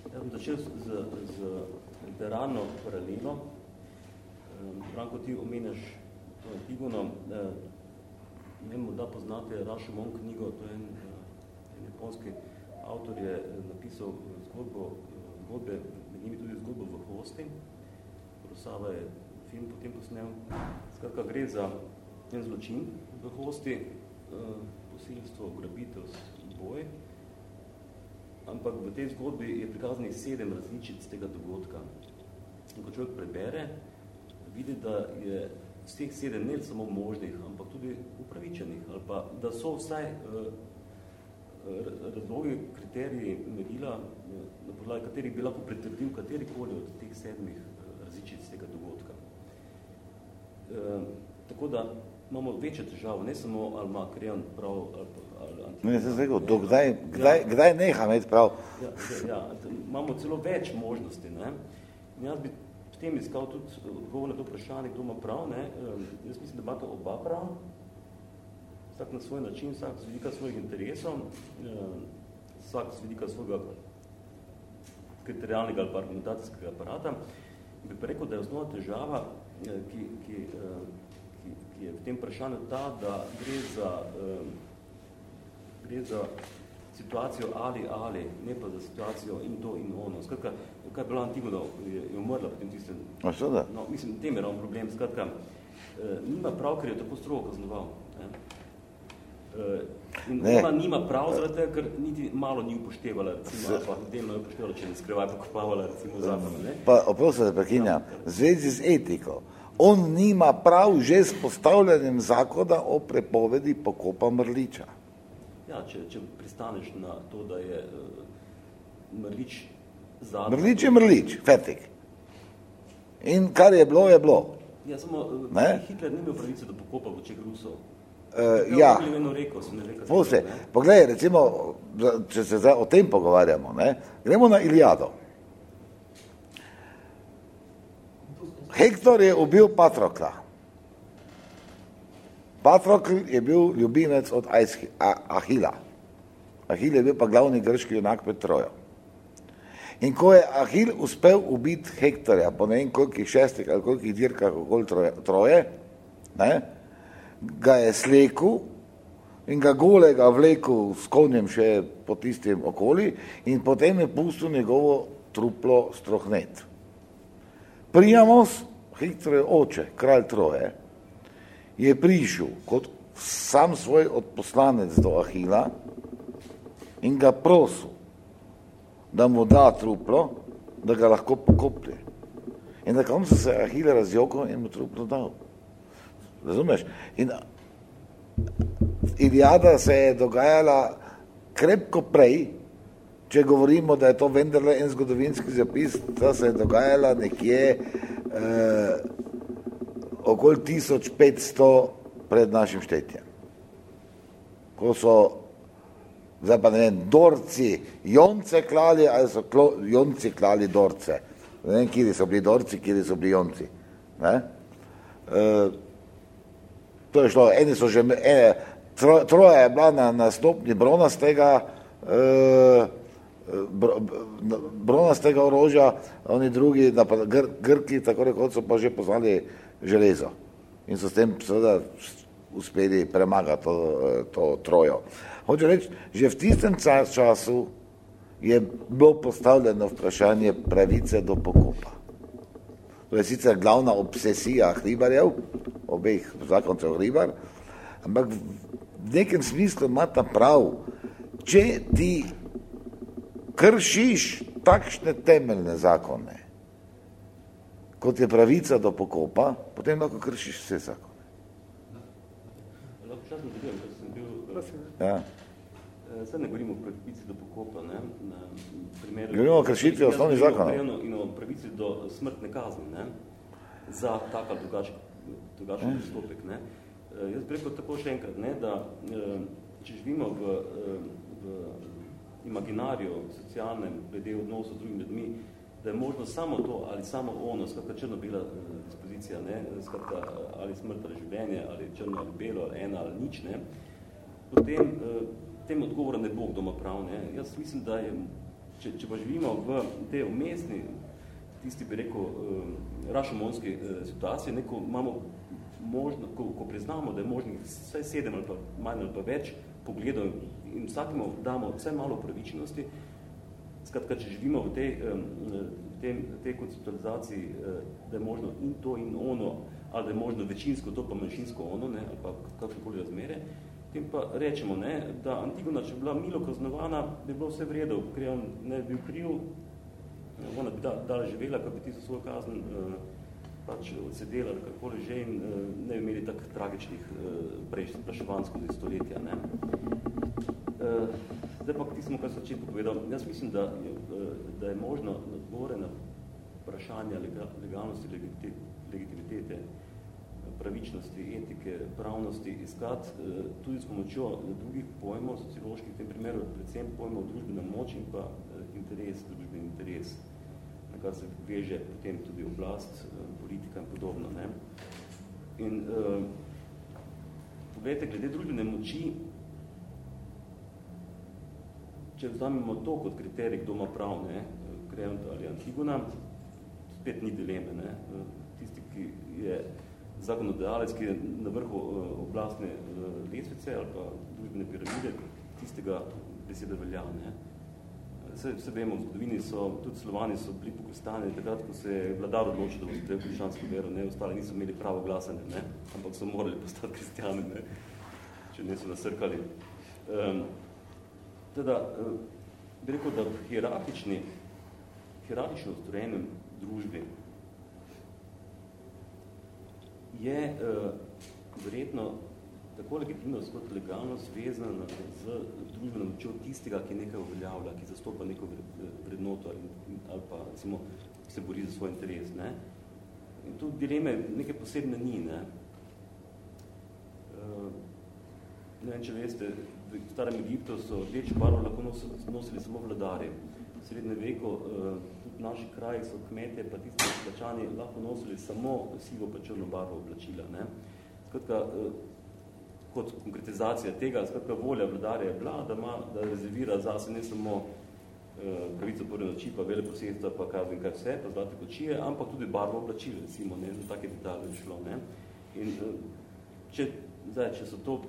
Jaz bom začel z, z literarno paralelo. Branko, ti omenjaš to Antigono. Ne vem, da poznate Rashomon knjigo, to je en, en japonski avtor je napisal zgodbo, zgodbe, med njimi tudi zgodbo v Hosti. Prosava je film potem posnel. Skratka, gre za en zločin v Hosti, posilstvo, grabitev, boj ampak v tej zgodbi je prikazanih sedem različic tega dogodka. In ko človek prebere, vidi, da je z teh sedem ne samo možnih, ampak tudi upravičenih, ali pa da so vsaj uh, razlogi, kriteriji, merila, na podlagi katerih bi lahko pritrdil katerikoli od teh sedmih različic tega dogodka. Uh, tako da imamo večjo težavo, ne samo ali ima Krejan prav ali pa Ne, se rekel, do kdaj, kdaj, ja. kdaj neha imeti prav? Ja, ja, ja, imamo celo več možnosti. Ne? In jaz bi v tem iskal tudi odgovor na to vprašanje, kdo ima prav. Ne? Jaz mislim, da ima to oba prav, vsak na svoj način, vsak z vidika svojih interesov, vsak z vidika svojega kriterijalnega ali pa argumentacijskega aparata. Bi pa rekel, da je osnovna težava, ki, ki, ki, ki je v tem vprašanju ta, da gre za gre za situacijo ali ali, ne pa za situacijo in to in ono. Skratka, kaj je bila Antigona, je, je umrla potem tistem. A što da? No, mislim, tem je ravno problem. Skratka, eh, nima prav, ker je tako strogo kaznoval. Ne? Eh, in ne. ona nima prav zaradi tega, ker niti malo ni upoštevala, recimo, pa delno je upoštevala, če ne skrivaj pokopavala, recimo, zakon. Ne? Pa, oprosto se prekinja, v zvezi z etiko, on nima prav že s postavljanjem zakona o prepovedi pokopa mrliča. Ja, če, če pristaneš na to, da je uh, mrlič zadnji... Mrlič je mrlič, fetik. In kar je bilo, je bilo. Ja, samo ne? Hitler ni imel pravice, da pokopa v Čeh Rusov. Uh, ja, Puse, poglej, recimo, če se o tem pogovarjamo, ne? gremo na Iliado. Hektor je ubil Patrokla. Patrokl je bil ljubimec od Ahila. Ahil je bil pa glavni grški junak pred Trojo. In ko je Ahil uspel ubiti Hektorja po ne vem kolikih šestih ali kolikih dirkah okoli troje, troje ne, ga je slekel in ga golega vlekel s konjem še po tistim okoli in potem je pustil njegovo truplo strohnet. Prijamos, Hektor je oče, kralj Troje, je prišel kot sam svoj odposlanec do Ahila in ga prosil, da mu da truplo, da ga lahko pokoplje. In na koncu se je Ahile razjokal in mu truplo dal. Razumeš? In Iliada se je dogajala krepko prej, če govorimo, da je to vendarle en zgodovinski zapis, da se je dogajala nekje eh, okoli 1500 pred našim štetjem. Ko so, zdaj pa ne vem, dorci jonce klali, ali so klo, jonci klali dorce. Ne vem, kjeri so bili dorci, kjeri so bili jonci. Ne? E, to je šlo, eni so že, ene, tro, troje je bila na, na stopni bronastega, e, br, bronastega orožja, oni drugi, na, gr, Grki, tako rekoč, so pa že poznali železo in so s tem seveda uspeli premagati to, to trojo. Hoče reči, že v tistem času je bilo postavljeno vprašanje pravice do pokopa. To je sicer glavna obsesija hribarjev, obeh zakoncev hribar, ampak v nekem smislu ima ta prav, če ti kršiš takšne temeljne zakone, kot je pravica do pokopa, potem lahko kršiš vse zakone. Ja. E, Zdaj ne govorimo o pravici do pokopa, ne? Na primeru, govorimo o kršitvi osnovnih zakonov. In o pravici do smrtne kazni, ne? Za tak ali drugačen, drugačen mm. postopek, ne? Jaz bi rekel tako še enkrat, ne? Da če živimo v, v imaginariju socialnem, glede odnosov z drugimi ljudmi, da je možno samo to ali samo ono, skratka črno-bela dispozicija, ne? Skratka, ali smrt ali življenje, ali črno ali belo, ali ena ali nič, ne? Potem tem odgovora ne bo kdo ima prav. Ne? Jaz mislim, da je, če, če pa živimo v tej umestni, tisti bi rekel, uh, rašomonski uh, situaciji, neko imamo možno, ko, ko priznamo, da je možnih vsaj sedem ali pa manj ali pa več pogledov in vsakemu damo vse malo pravičnosti, skratka, če živimo v tej, um, tem, tej konceptualizaciji, uh, da je možno in to in ono, ali da je možno večinsko to pa manjšinsko ono, ne, ali pa kakšnekoli razmere, Tem pa rečemo, ne, da Antigona, če bi bila milo kaznovana, bi bilo vse v redu, ker on ne bi bil kriv, ona bi dala živela, ko bi tisto svoj kazen eh, pač odsedela kakoli že in eh, ne bi imeli tak tragičnih eh, prejšnjih spraševanj skozi stoletja. Ne. Zdaj pa, ki smo kar začetku povedal, jaz mislim, da je, da je možno odgovore na vprašanja legalnosti, legitimitete, pravičnosti, etike, pravnosti iskati eh, tudi s pomočjo drugih pojmov, socioloških, v tem primeru predvsem pojmov družbena moč in pa eh, interes, družbeni interes, na kar se veže potem tudi oblast, eh, politika in podobno. Ne? In uh, pogledajte, glede družbene moči, če vzamemo to kot kriterij, kdo ima prav, ne, Krevent ali Antigona, spet ni dileme. Ne? Tisti, ki je zakonodajalec, ki je na vrhu uh, oblastne uh, lestvice ali pa družbene piramide, tistega beseda velja. Ne? Vse, vse vemo, v zgodovini so, tudi Slovani so bili pokristani, takrat, ko se je vladar odločil, da bo zdaj kriščansko vero, ne, ostali niso imeli pravo glasanje, ne, ampak so morali postati kristjani, ne, če ne so nasrkali. Um, teda, uh, bi rekel, da v hierarhični, hierarhično ustrojenem družbi je uh, verjetno tako legitimnost kot legalnost vezana z družbeno močjo tistega, ki nekaj uveljavlja, ki zastopa neko vrednoto ali, ali pa recimo, se bori za svoj interes. Ne? In tu dileme neke posebne ni. Ne? Uh, ne vem, če veste, v starem Egiptu so rdečo barvo lahko nosili samo vladari. V srednjem veku uh, v naših krajih so kmete pa tisti plačani lahko nosili samo sivo pa črno barvo oblačila. Ne? Skratka, eh, kot konkretizacija tega, skratka, volja vladarja je bila, da, ima, da rezervira zase ne samo eh, pravico prve noči, pa vele posedstva, pa vem kaj vse, pa zlate kočije, ampak tudi barvo oblačila, recimo, ne, za take detalje šlo. Ne? In eh, če, zdaj, če so to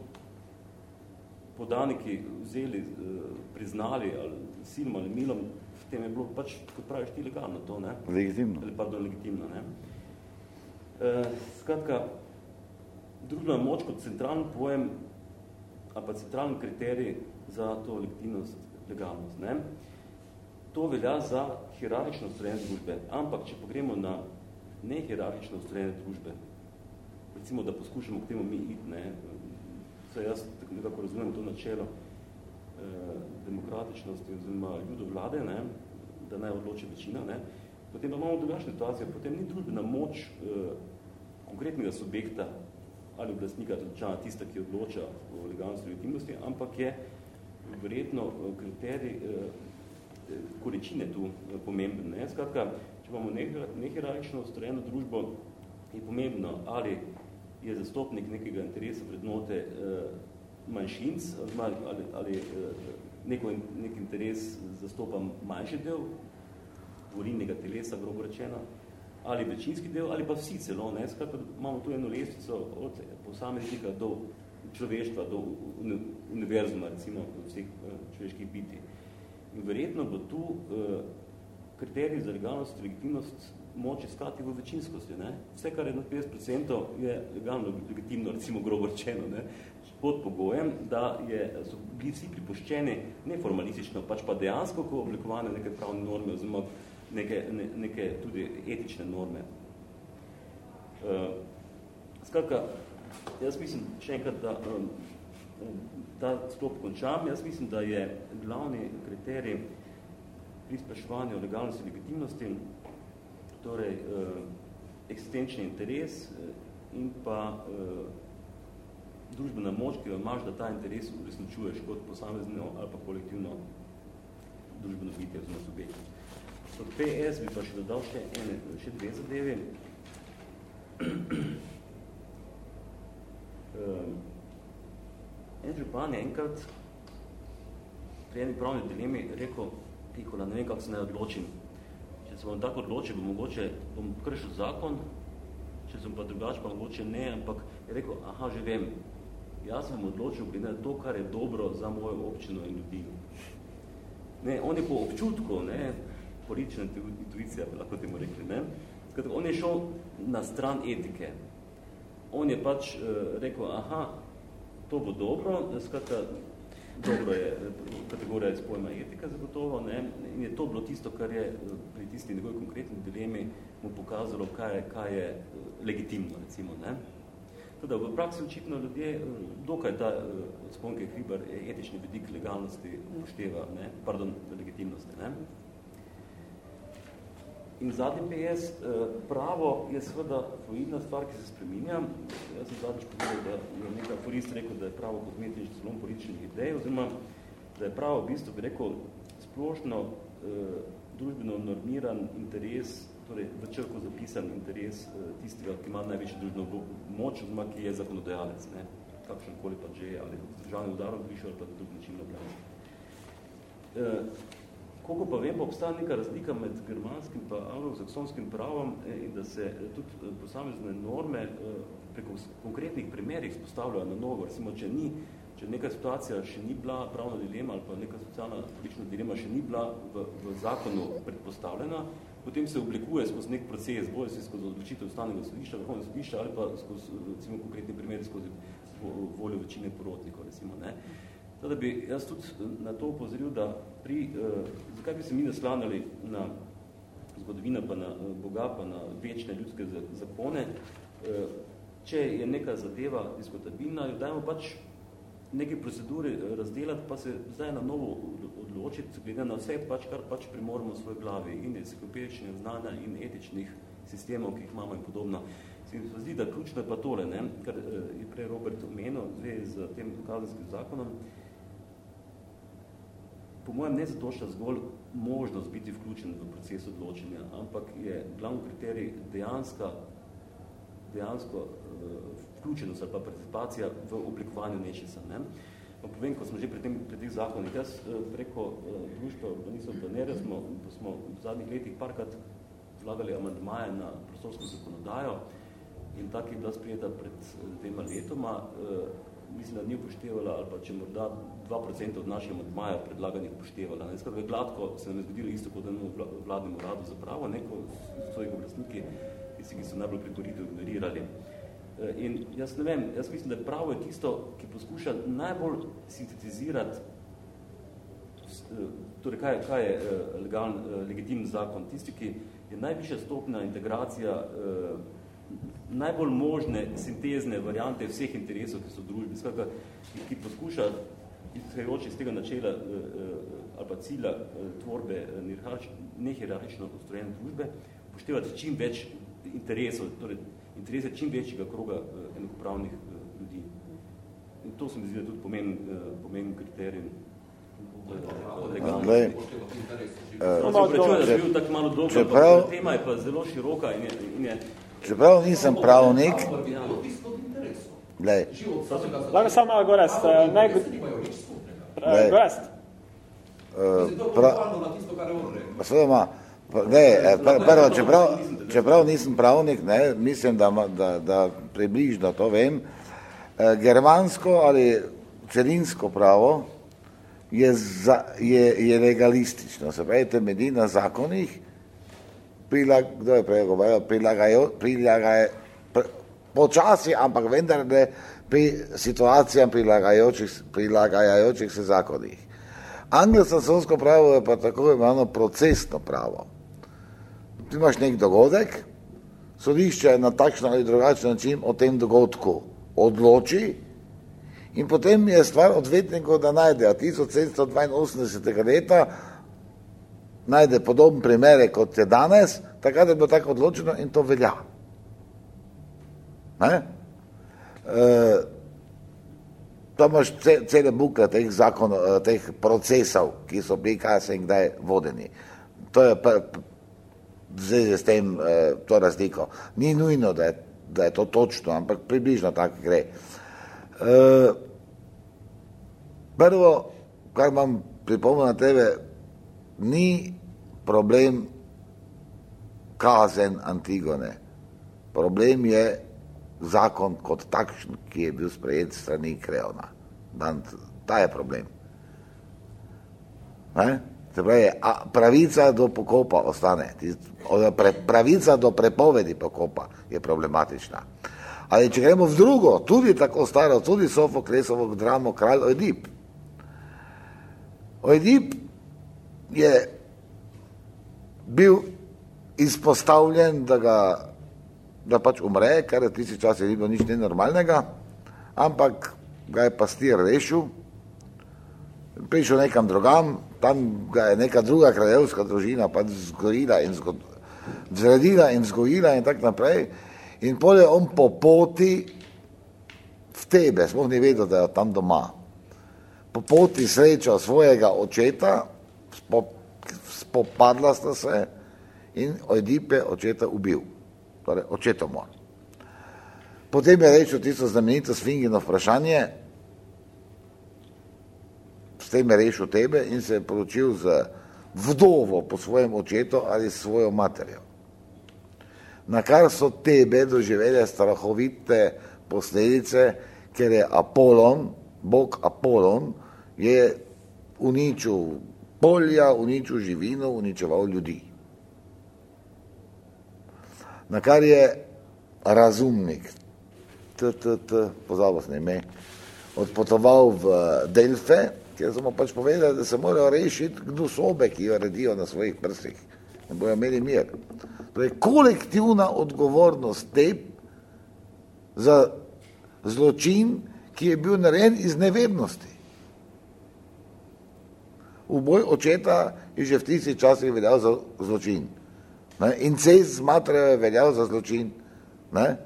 podaniki vzeli, priznali ali silom ali milom, tem je bilo pač, kot praviš ti, legalno to, ne? Legitimno. Ali pardon, legitimno, ne? E, skratka, družbena moč kot centralni pojem, ali pa centralni kriterij za to legitimnost, legalnost, ne? To velja za hierarhično ustrojene družbe, ampak če pogremo na nehierarhično ustrojene družbe, recimo, da poskušamo k temu mi iti, ne? Vse jaz nekako razumem to načelo, demokratičnosti oziroma ljudo vlade, ne, da naj odloči večina, ne, potem pa imamo drugačno situacijo, potem ni družbena moč eh, konkretnega subjekta ali oblastnika, čana tista, ki odloča o legalnosti legitimnosti, ampak je verjetno eh, kriterij eh, količine tu eh, pomemben. Ne. Skratka, če imamo nehierarhično ustrojeno družbo, je pomembno, ali je zastopnik nekega interesa vrednote eh, manjšinc ali, ali, ali eh, neko, nek interes zastopa manjši del volilnega telesa, grobo rečeno, ali večinski del, ali pa vsi celo. Ne? Skratka, imamo tu eno lestvico od posameznika do človeštva, do univerzuma, recimo, vseh eh, človeških biti. In verjetno bo tu uh, kriterij za legalnost, legitimnost moč iskati v večinskosti. Ne? Vse, kar je na 50%, je legalno, legitimno, recimo grobo rečeno. Ne? Pod pogojem, da je, so bili vsi pripuščeni neformalistično, pač pa dejansko, ko oblikovane neke pravne norme, oziroma neke, ne, neke tudi etične norme. Uh, skratka, jaz mislim še enkrat, da um, ta sklop končam. Jaz mislim, da je glavni kriterij pri spraševanju legalnosti in legitimnosti, torej eh, eksistenčni interes eh, in pa eh, družbena moč, ki jo imaš, da ta interes uresničuješ kot posamezno ali pa kolektivno družbeno bitje oziroma subjekt. Od PS bi pa še dodal še, ene, še dve zadevi. um, en župan je enkrat pri eni pravni dilemi rekel, tihola, ne vem, kako se ne odločim. Če se bom tako odločil, bom mogoče bom kršil zakon, če sem pa drugač, pa mogoče ne, ampak je rekel, aha, že vem, jaz sem odločil glede to, kar je dobro za mojo občino in ljudi. Ne, on je po občutku, ne, politična intuicija, bi lahko temu rekli, ne, skratka, on je šel na stran etike. On je pač uh, rekel, aha, to bo dobro, skratka, dobro je kategorija iz pojma etika zagotovo, ne? in je to bilo tisto, kar je pri tisti njegovi konkretni dilemi mu pokazalo, kaj je, kaj je legitimno, recimo. Ne? Teda v praksi očitno ljudje, dokaj ta spomke Hribar etični vidik legalnosti upošteva, ne? pardon, legitimnosti. Ne? In zadnji PS, pravo je seveda fluidna stvar, ki se spreminja. Jaz sem zadnjič povedal, da je nekaj aforist rekel, da je pravo kozmetični celom političnih idej, oziroma da je pravo v bistvu, bi rekel, splošno eh, družbeno normiran interes, torej v črko zapisan interes eh, tistega, ki ima največjo družbeno moč, oziroma ki je zakonodajalec, ne? kakšen koli pa že, ali državni udarom više, ali pa drug način oblasti. Eh, Koliko pa vem, pa obstaja neka razlika med germanskim pa anglo-saksonskim pravom eh, in da se tudi posamezne norme preko konkretnih primerih spostavljajo na novo. Recimo, če, ni, če neka situacija še ni bila pravna dilema ali pa neka socialna politična dilema še ni bila v, v zakonu predpostavljena, potem se oblikuje skozi nek proces, boje se skozi odločitev ustavnega sodišča, vrhovnega sodišča ali pa skozi recimo, konkretni primeri skozi voljo večine porotnikov. Recimo, ne. Da bi jaz tudi na to upozoril, da pri, eh, zakaj bi se mi naslanjali na zgodovino, pa na eh, Boga, pa na večne ljudske zakone, eh, če je neka zadeva diskutabilna, jo dajmo pač neke procedure eh, razdelati, pa se zdaj na novo odločiti, glede na vse, pač, kar pač primoramo v svoji glavi, in enciklopedičnih znanja in etičnih sistemov, ki jih imamo in podobno. Se mi zdi, da ključno je pa tole, ne, kar je prej Robert omenil, z tem kazenskim zakonom, po mojem ne zadošča zgolj možnost biti vključen v proces odločenja, ampak je glavni kriterij dejanska, dejansko uh, vključenost ali pa participacija v oblikovanju nečesa. Ne? Pa povem, ko smo že pri, tem, pri teh zakonih, jaz uh, preko uh, društva urbanizem planerja smo, smo v zadnjih letih parkrat vlagali amandmaje na prostorsko zakonodajo in tak je bila sprijeta pred dvema letoma. Uh, mislim, da ni upoštevala, ali pa če morda 2% od naših odmaja predlaganih upoštevala. Ne, skratka, gladko se nam je zgodilo isto kot eno vladnem uradu za pravo, neko svojih oblastniki, tisti, ki so najbolj prikoritev ignorirali. E, in jaz ne vem, jaz mislim, da pravo je tisto, ki poskuša najbolj sintetizirati, e, torej kaj, kaj je e, legaln, legitimni zakon, tisti, ki je najvišja stopna integracija najbolj možne sintezne variante vseh interesov, ki so v družbi, skratka, ki, ki poskuša izhajajoč iz tega načela eh, eh, ali pa cilja eh, tvorbe nehierarhično ustrojene družbe, poštevati čim več interesov, torej interese čim večjega kroga enakopravnih ljudi. In to se mi zdi, tudi pomen, pomen kriterij Glej, čeprav, tema je pa zelo široka in je, in je Čeprav nisem pravnik, glej. Lahko samo malo gorast. Naj... Gorast. Prvo, čeprav, čeprav nisem pravnik, ne, mislim, da, da, da približno to vem, eh, germansko ali celinsko pravo je, za, je, je legalistično, se pravi, temelji na zakonih, prilag, kdo je prej govoril, prilagajo, prilagajo, pr, počasi, ampak vendar ne pri situacijam prilagajočih, prilagajajočih se zakonih. Anglosaksonsko pravo je pa tako imeno procesno pravo. Ti imaš nek dogodek, sodišče na takšen ali drugačen način o tem dogodku odloči in potem je stvar odvetnikov, da najde 1782. leta najde podoben primere, kot je danes, takrat je bilo tako odločeno in to velja. Ne? E, to imaš cele bukle teh zakon, teh procesov, ki so bili kaj se in kdaj vodeni. To je zdaj s tem e, to razliko. Ni nujno, da je, da je to točno, ampak približno tako gre. E, prvo, kar imam pripomnil na tebe, ni problem kazen Antigone. Problem je zakon kot takšen, ki je bil sprejet strani Kreona. Dan, ta je problem. Ne? Pravi, pravica do pokopa ostane. Pravica do prepovedi pokopa je problematična. Ali če gremo v drugo, tudi tako staro, tudi Sofoklesovo dramo Kralj Oedip. Oedip je bil izpostavljen, da ga da pač umre, kar je tisti čas ni bilo nič nenormalnega, ampak ga je pastir rešil, prišel nekam drugam, tam ga je neka druga kraljevska družina pač zgorila in zgradila in zgojila in tako naprej. In pol je on po poti v tebe, smo ni vedel, da je tam doma. Po poti srečal svojega očeta, spopadla sta se in Oedip je očeta ubil, torej očetomor. Potem je rečel tisto znamenito Sfingino vprašanje, s tem rešil tebe in se je poročil z vdovo po svojem očetu ali svojo materjo. Na kar so tebe doživele strahovite posledice, ker je Apolon, bog Apolon, je uničil polja, uničil živino, uničeval ljudi. Na kar je razumnik, pozabil sem ime, odpotoval v Delfe, kjer smo pač povedali, da se morajo rešiti kdo sobe, ki jo redijo na svojih prstih, da bojo imeli mir. Torej, kolektivna odgovornost te za zločin, ki je bil narejen iz nevednosti uboj očeta je že v tistih časih veljal za zločin. Ne? Incest z materjo je veljal za zločin. Ne?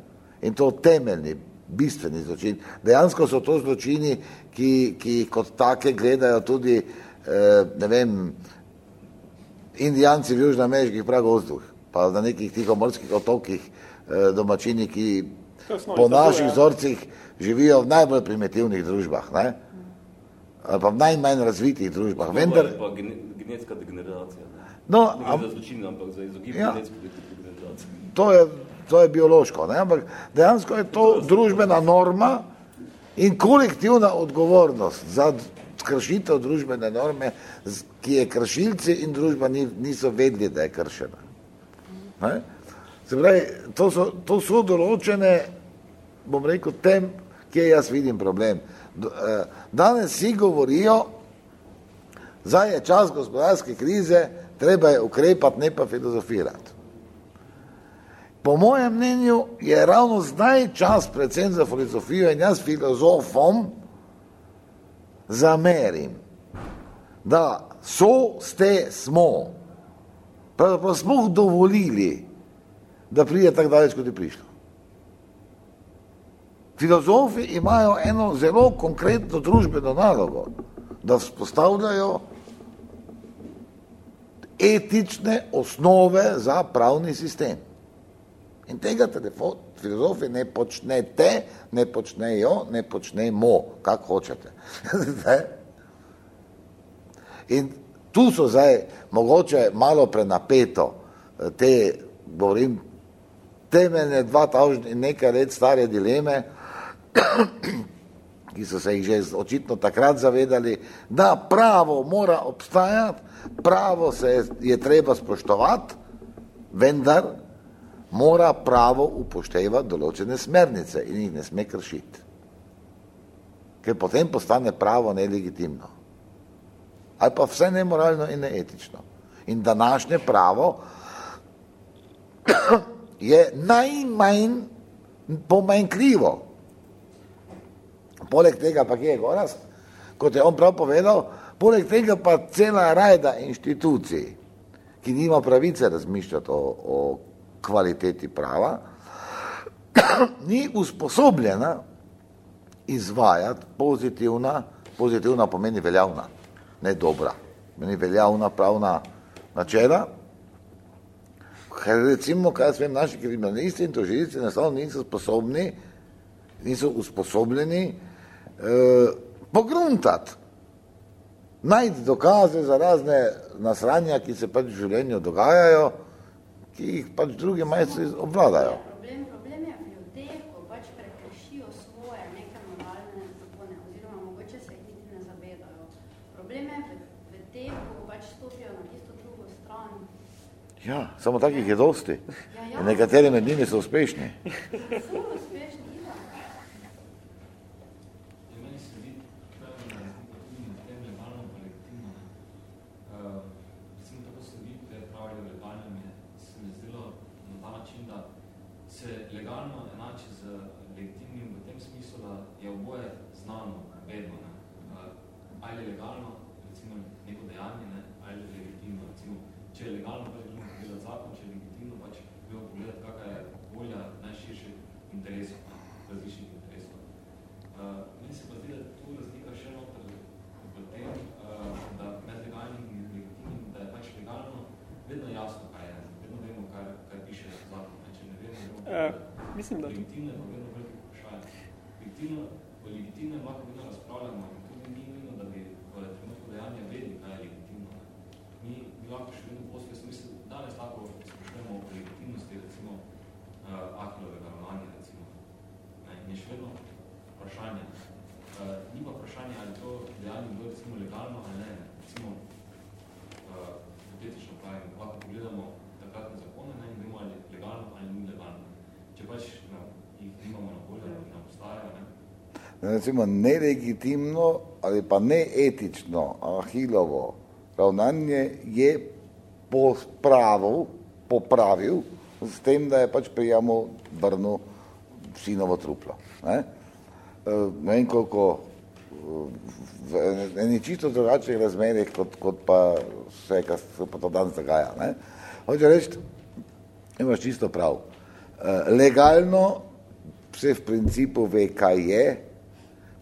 In to temeljni, bistveni zločin. Dejansko so to zločini, ki, ki kot take gledajo tudi, eh, ne vem, indijanci v južnoameriških pragovzdih, pa na nekih tihomorskih otokih eh, domačini, ki po naših vzorcih živijo v najbolj primitivnih družbah. Ne? ali pa v najmanj razvitih družbah. To vendar, je pa genetska degeneracija. Ne? No, ne am, za zločin, ampak za izogib ja, genetske degeneracije. To je, to je biološko, ne? ampak dejansko je to družbena norma in kolektivna odgovornost za kršitev družbene norme, ki je kršilci in družba ni, niso vedli, da je kršena. Ne? Se pravi, to so, to so določene, bom rekel, tem, kje jaz vidim problem. Eh, danes vsi govorijo, zdaj je čas gospodarske krize, treba je ukrepati, ne pa filozofirati. Po mojem mnenju je ravno zdaj čas predvsem za filozofijo in jaz filozofom zamerim, da so, ste, smo, pravzaprav smo dovolili, da pride tako daleč, kot je prišlo. Filozofi imajo eno zelo konkretno družbeno nalogo, da vzpostavljajo etične osnove za pravni sistem. In tega filozofi ne počnete, ne počnejo, ne počnemo, kako hočete. In tu so zdaj mogoče malo prenapeto eh, te, govorim, temeljne dva tažne in nekaj let stare dileme, ki so se jih že očitno takrat zavedali, da pravo mora obstajati, pravo se je, je treba spoštovati, vendar mora pravo upoštevati določene smernice in jih ne sme kršiti. Ker potem postane pravo nelegitimno. Ali pa vse nemoralno in neetično. In današnje pravo je najmanj pomanjkljivo Poleg tega pa kje je gorast, kot je on prav povedal, poleg tega pa cela rajda inštitucij, ki nima pravice razmišljati o, o kvaliteti prava, ni usposobljena izvajati pozitivna, pozitivna pomeni veljavna, ne dobra, meni veljavna pravna načela, ker recimo, kaj svem, naši kriminalisti in tožilci enostavno niso sposobni, niso usposobljeni eh, pogruntati, najti dokaze za razne nasranja, ki se pač v življenju dogajajo, ki jih pač drugi majstri obvladajo. Problem, problem je pri teh, ko pač prekršijo svoje neke moralne zakone, oziroma mogoče se jih niti ne zavedajo. Problem je v, v teh, ko pač stopijo na tisto drugo stran. Ja, samo takih je dosti. Ja, ja. In nekateri med njimi so uspešni. Ful uspešni, Ivan. Ja, meni se zdi, prvo na razliko tudi med tem legalno pa legitimno. ne. Eh, Recimo, tako se vi prej pravili o legalnem, je, se mi zdelo na ta način, da se legalno enači z legitimnim v tem smislu, da je oboje znano vedno. Ne. Eh, Ali je legalno, recimo, neko dejanje, ne, ali je legitimno. Recimo, če je legalno, pač gremo pogledati zakon, če je legitimno, pač gremo pogledati, kakva je volja najširših interesov, ne, različnih interesov. Uh, meni se pa zdi, da je tu razlika še noter v tem, uh, da med legalnim in legitimnim, da je pač legalno vedno jasno, kaj je. Vedno vemo, kaj, kaj piše zakon. Ne? Če ne gremo pogledati. mislim, da- Legitimno je pa vedno veliko vprašanje. Legitimno, o legitimnem lahko vedno razpravljamo in tudi ni nujno, da bi v trenutku dejanja vedeli, kaj je legitimno. Mi, mi lahko še vedno posle smislu, danes lahko sprašujemo o legitimnosti, recimo, uh, Akilovega ravnanja, recimo. Ne? In je še vedno vprašanje. Uh, ni pa vprašanje, ali to dejanje bilo recimo legalno ali ne. Recimo, uh, hipotetično pravim, lahko pogledamo takratne zakone ne, in vemo, ali je legalno ali ni legalno. Pač no, jih nimamo na voljo, ali ne obstajajo, ne, recimo nelegitimno ali pa neetično Ahilovo ravnanje je popravil, popravil s tem, da je pač prijamo vrnil sinovo truplo. Ne, Eh, ne vem koliko eh, v eni čisto drugačnih razmerih, kot, kot pa vse, kar se pa to danes dogaja. Ne. Hoče reči, imaš čisto prav. Eh, Legalno vse v principu ve, kaj je,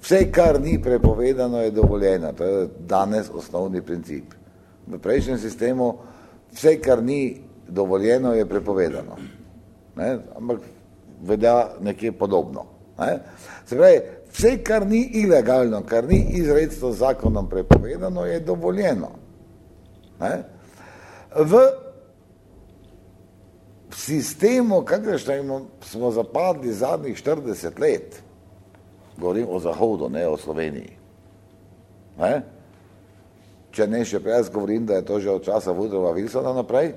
vse, kar ni prepovedano, je dovoljeno. To je danes osnovni princip. V prejšnjem sistemu vse, kar ni dovoljeno, je prepovedano. Ne? Ampak velja nekje podobno. Ne? Se pravi, vse, kar ni ilegalno, kar ni izredno zakonom prepovedano, je dovoljeno. Ne? V sistemu, kakršnemu smo zapadli zadnjih 40 let, govorim o Zahodu, ne o Sloveniji. Ne? Če ne še prej, jaz govorim, da je to že od časa Woodrowa Wilsona naprej,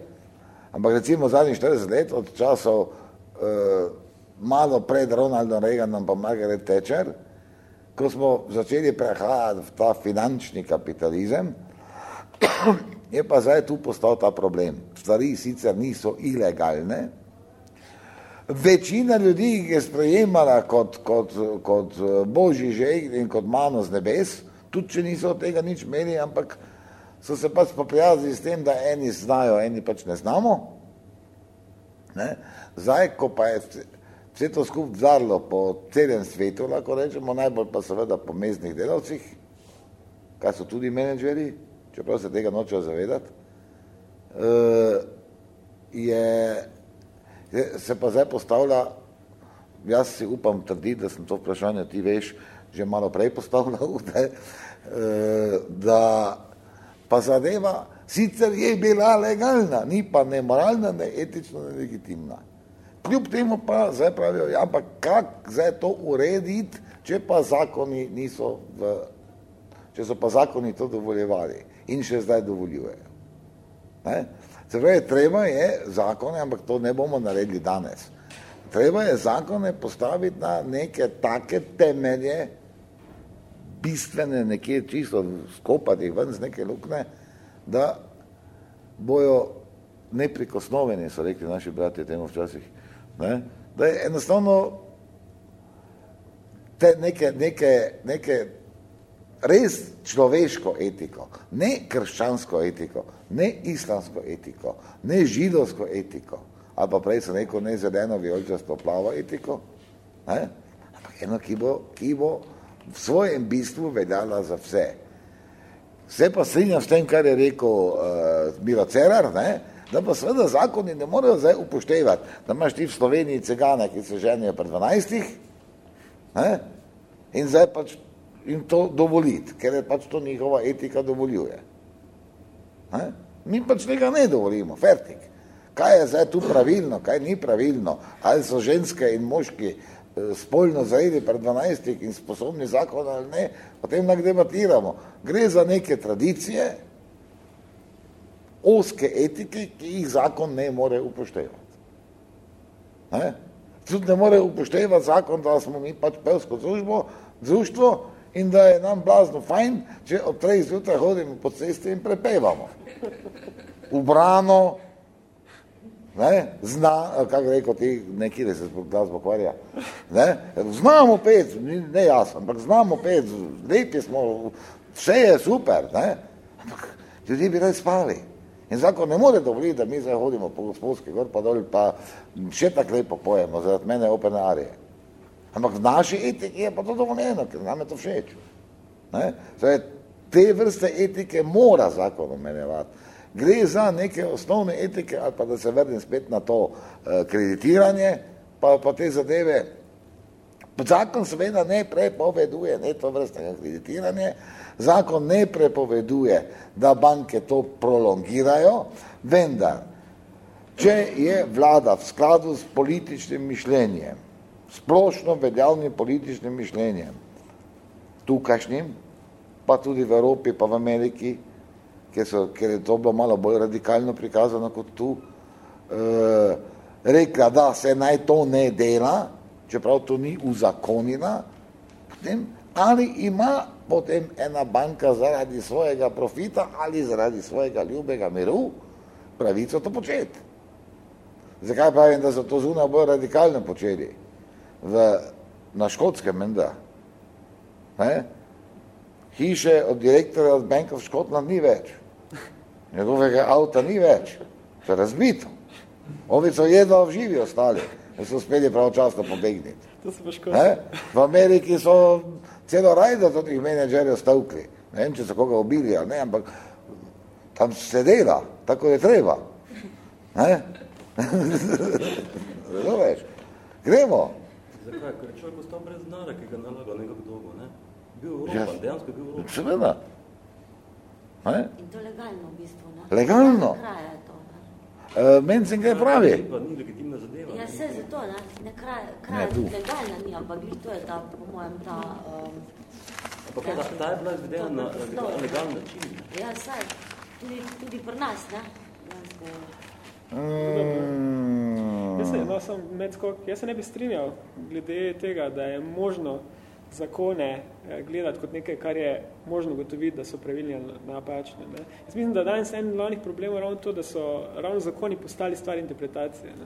ampak recimo zadnjih 40 let, od časov eh, malo pred Ronaldom Reaganom pa Margaret Thatcher, ko smo začeli prehajati v ta finančni kapitalizem, je pa zdaj tu postal ta problem. Stvari sicer niso ilegalne, večina ljudi jih je sprejemala kot, kot, kot eh, božji žeg in kot mano z nebes, tudi če niso od tega nič imeli, ampak so se pač poprijaznili s tem, da eni znajo, eni pač ne znamo. Ne? Zdaj, ko pa je vse- to skupaj zarlo po celem svetu, lahko rečemo, najbolj pa seveda po mestnih delavcih, kaj so tudi menedžeri, čeprav se tega nočejo zavedati, eh, je, je, se pa zdaj postavlja, jaz si upam trditi, da sem to vprašanje, ti veš, že malo prej postavljal, ne, eh, da pa zadeva sicer je bila legalna, ni pa ne moralna, ne etična, ne legitimna. Kljub temu pa zdaj pravijo, ja, ampak kak zdaj to urediti, če pa zakoni niso v, če so pa zakoni to dovoljevali in še zdaj dovoljujejo. Se pravi, treba je zakone, ampak to ne bomo naredili danes. Treba je zakone postaviti na neke take temelje, bistvene, nekje čisto skopati ven z neke lukne, da bojo neprikosnoveni, so rekli naši bratje temu včasih. Ne? Da je enostavno te neke, neke, neke res človeško etiko, ne krščansko etiko, ne islamsko etiko, ne židovsko etiko, ali pa prej so neko ne zeleno vijoličasto plavo etiko, ne? ampak eno, ki bo, ki bo v svojem bistvu veljala za vse. Vse pa strinjam s tem, kar je rekel uh, Miro Cerar, ne? da pa seveda zakoni ne morejo zdaj upoštevati, da imaš ti v Sloveniji cigane, ki se ženijo pred 12, ne? in zdaj pač jim to dovoliti, ker je pač to njihova etika dovoljuje. Ne? Mi pač tega ne dovolimo, fertik. Kaj je zdaj tu pravilno, kaj ni pravilno, ali so ženske in moški eh, spolno zreli pred 12 in sposobni zakon ali ne, o tem nak debatiramo. Gre za neke tradicije, oske etike, ki jih zakon ne more upoštevati. Ne? Tudi ne more upoštevati zakon, da smo mi pač pevsko družbo, društvo, in da je nam blazno fajn, če ob treh zjutraj hodimo po cesti in prepevamo. Ubrano, ne, zna, kako rekel ti, neki, da se glasbo kvarja, ne, znamo pet, ne jaz, ampak znamo pet, lepi smo, vse je super, ne, ampak ljudje bi radi spali. In zakon ne more dovoliti, da mi zdaj hodimo po gospodski gor, pa dol, pa še tako lepo pojemo, zaradi mene operne arije. Ampak v naši etiki je pa to dovoljeno, ker nam je to všeč. Zdaj, te vrste etike mora zakon omenjevati. Gre za neke osnovne etike, ali pa da se vrnem spet na to uh, kreditiranje, pa, pa te zadeve. Zakon seveda ne prepoveduje ne to vrstnega kreditiranje, zakon ne prepoveduje, da banke to prolongirajo, vendar, če je vlada v skladu s političnim mišljenjem, splošno veljavnim političnim mišljenjem, tukajšnjim, pa tudi v Evropi, pa v Ameriki, ker, so, ker je to bilo malo bolj radikalno prikazano kot tu, e, rekla, da se naj to ne dela, čeprav to ni uzakonina, potem, ali ima potem ena banka zaradi svojega profita ali zaradi svojega ljubega miru pravico to početi. Zakaj pravim, da so to zunaj bolj radikalno počeli? V, na škotskem menda. Ne? Hiše od direktorja od Bank of Scotland ni več. Njegovega avta ni več. To je razbito. Ovi so jedva v živi ostali. In so uspeli pravočasno pobegniti. To se. V Ameriki so celo rajdo tih menedžerjev stavkli. Ne vem, če so koga ubili ali ne, ampak tam se dela, tako je treba. Ne? Razumeš? Gremo. Zakaj? Ker je človek ostal brez denarja, ki ga nalaga nekako dolgo, ne? Bil Evropa, Ja. dejansko je bil Evropa. Seveda. Ne? In to legalno v bistvu, ne? Legalno. Kraja je to, ne? Uh, Mencin kaj pravi? Pa ni legitimna zadeva. Ja, se zato, ne? Ne kraja, Ne, kraja tu. legalna ni, ampak glih to je ta, po mojem, ta... Um, Ampak kaj, da ta je bila izvedena na to- legalni način. ne? ja, saj, tudi, tudi pri nas, ne? Dejansko je. Mm. Se, no, sem medskok, jaz se ne bi strinjal glede tega, da je možno zakone eh, gledati kot nekaj, kar je možno gotoviti, da so pravilni ali napačni. Ne. Jaz mislim, da danes en glavnih problemov je ravno to, da so ravno zakoni postali stvar interpretacije. Ne.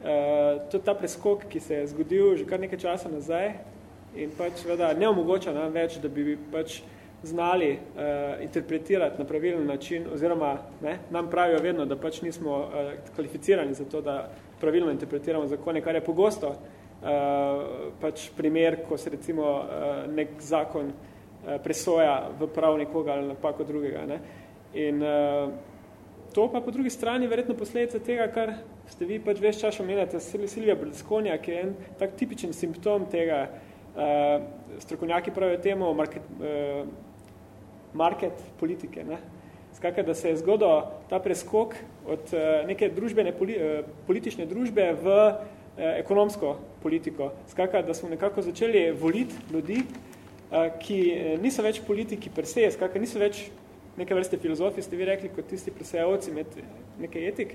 Uh, to je ta preskok, ki se je zgodil že kar nekaj časa nazaj in pač veda, ne omogoča nam več, da bi pač znali uh, interpretirati na pravilen način, oziroma ne, nam pravijo vedno, da pač nismo uh, kvalificirani za to, da pravilno interpretiramo zakone, kar je pogosto uh, pač primer, ko se recimo uh, nek zakon uh, presoja v prav nekoga ali napako drugega. Ne. In uh, to pa po drugi strani verjetno posledica tega, kar ste vi pač več čas omenjate, Sil- Silvija Berlusconija, ki je en tak tipičen simptom tega, uh, strokovnjaki pravijo temu market, uh, market politike. Ne? Skakaj, da se je zgodil ta preskok od uh, neke družbene, uh, politične družbe v uh, ekonomsko politiko. Skakaj, da smo nekako začeli voliti ljudi, ki eh, niso več politiki per se, skakaj, niso več neke vrste filozofi, ste vi rekli, kot tisti presejalci med nekaj etik,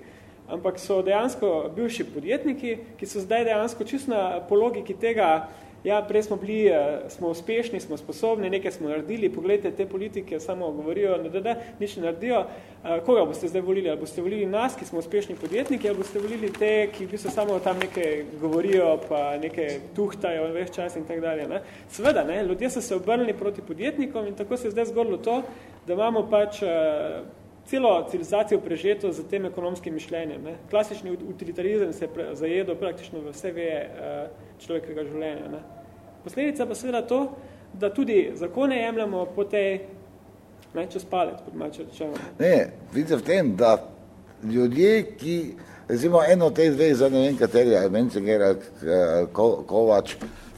ampak so dejansko bivši podjetniki, ki so zdaj dejansko čisto na po logiki tega ja, prej smo bili, uh, smo uspešni, smo sposobni, nekaj smo naredili, pogledajte, te politike samo govorijo, ne, da, da, nič ne naredijo. Uh, koga boste zdaj volili? Ali boste volili nas, ki smo uspešni podjetniki, ali boste volili te, ki v bistvu samo tam nekaj govorijo, pa nekaj tuhtajo več čas in tak dalje. Ne? Seveda, ne, ljudje so se obrnili proti podjetnikom in tako se je zdaj zgodilo to, da imamo pač uh, celo civilizacijo prežeto z tem ekonomskim mišljenjem. Ne? Klasični utilitarizem se je zajedel praktično v vse veje človekega življenja. Ne? Posledica pa seveda to, da tudi zakone jemljamo po tej, ne, čez palec, pod mače rečemo. Ne, vidite v tem, da ljudje, ki, recimo eno od teh dveh, za ne vem kateri, ali Menceger, ali Kovač,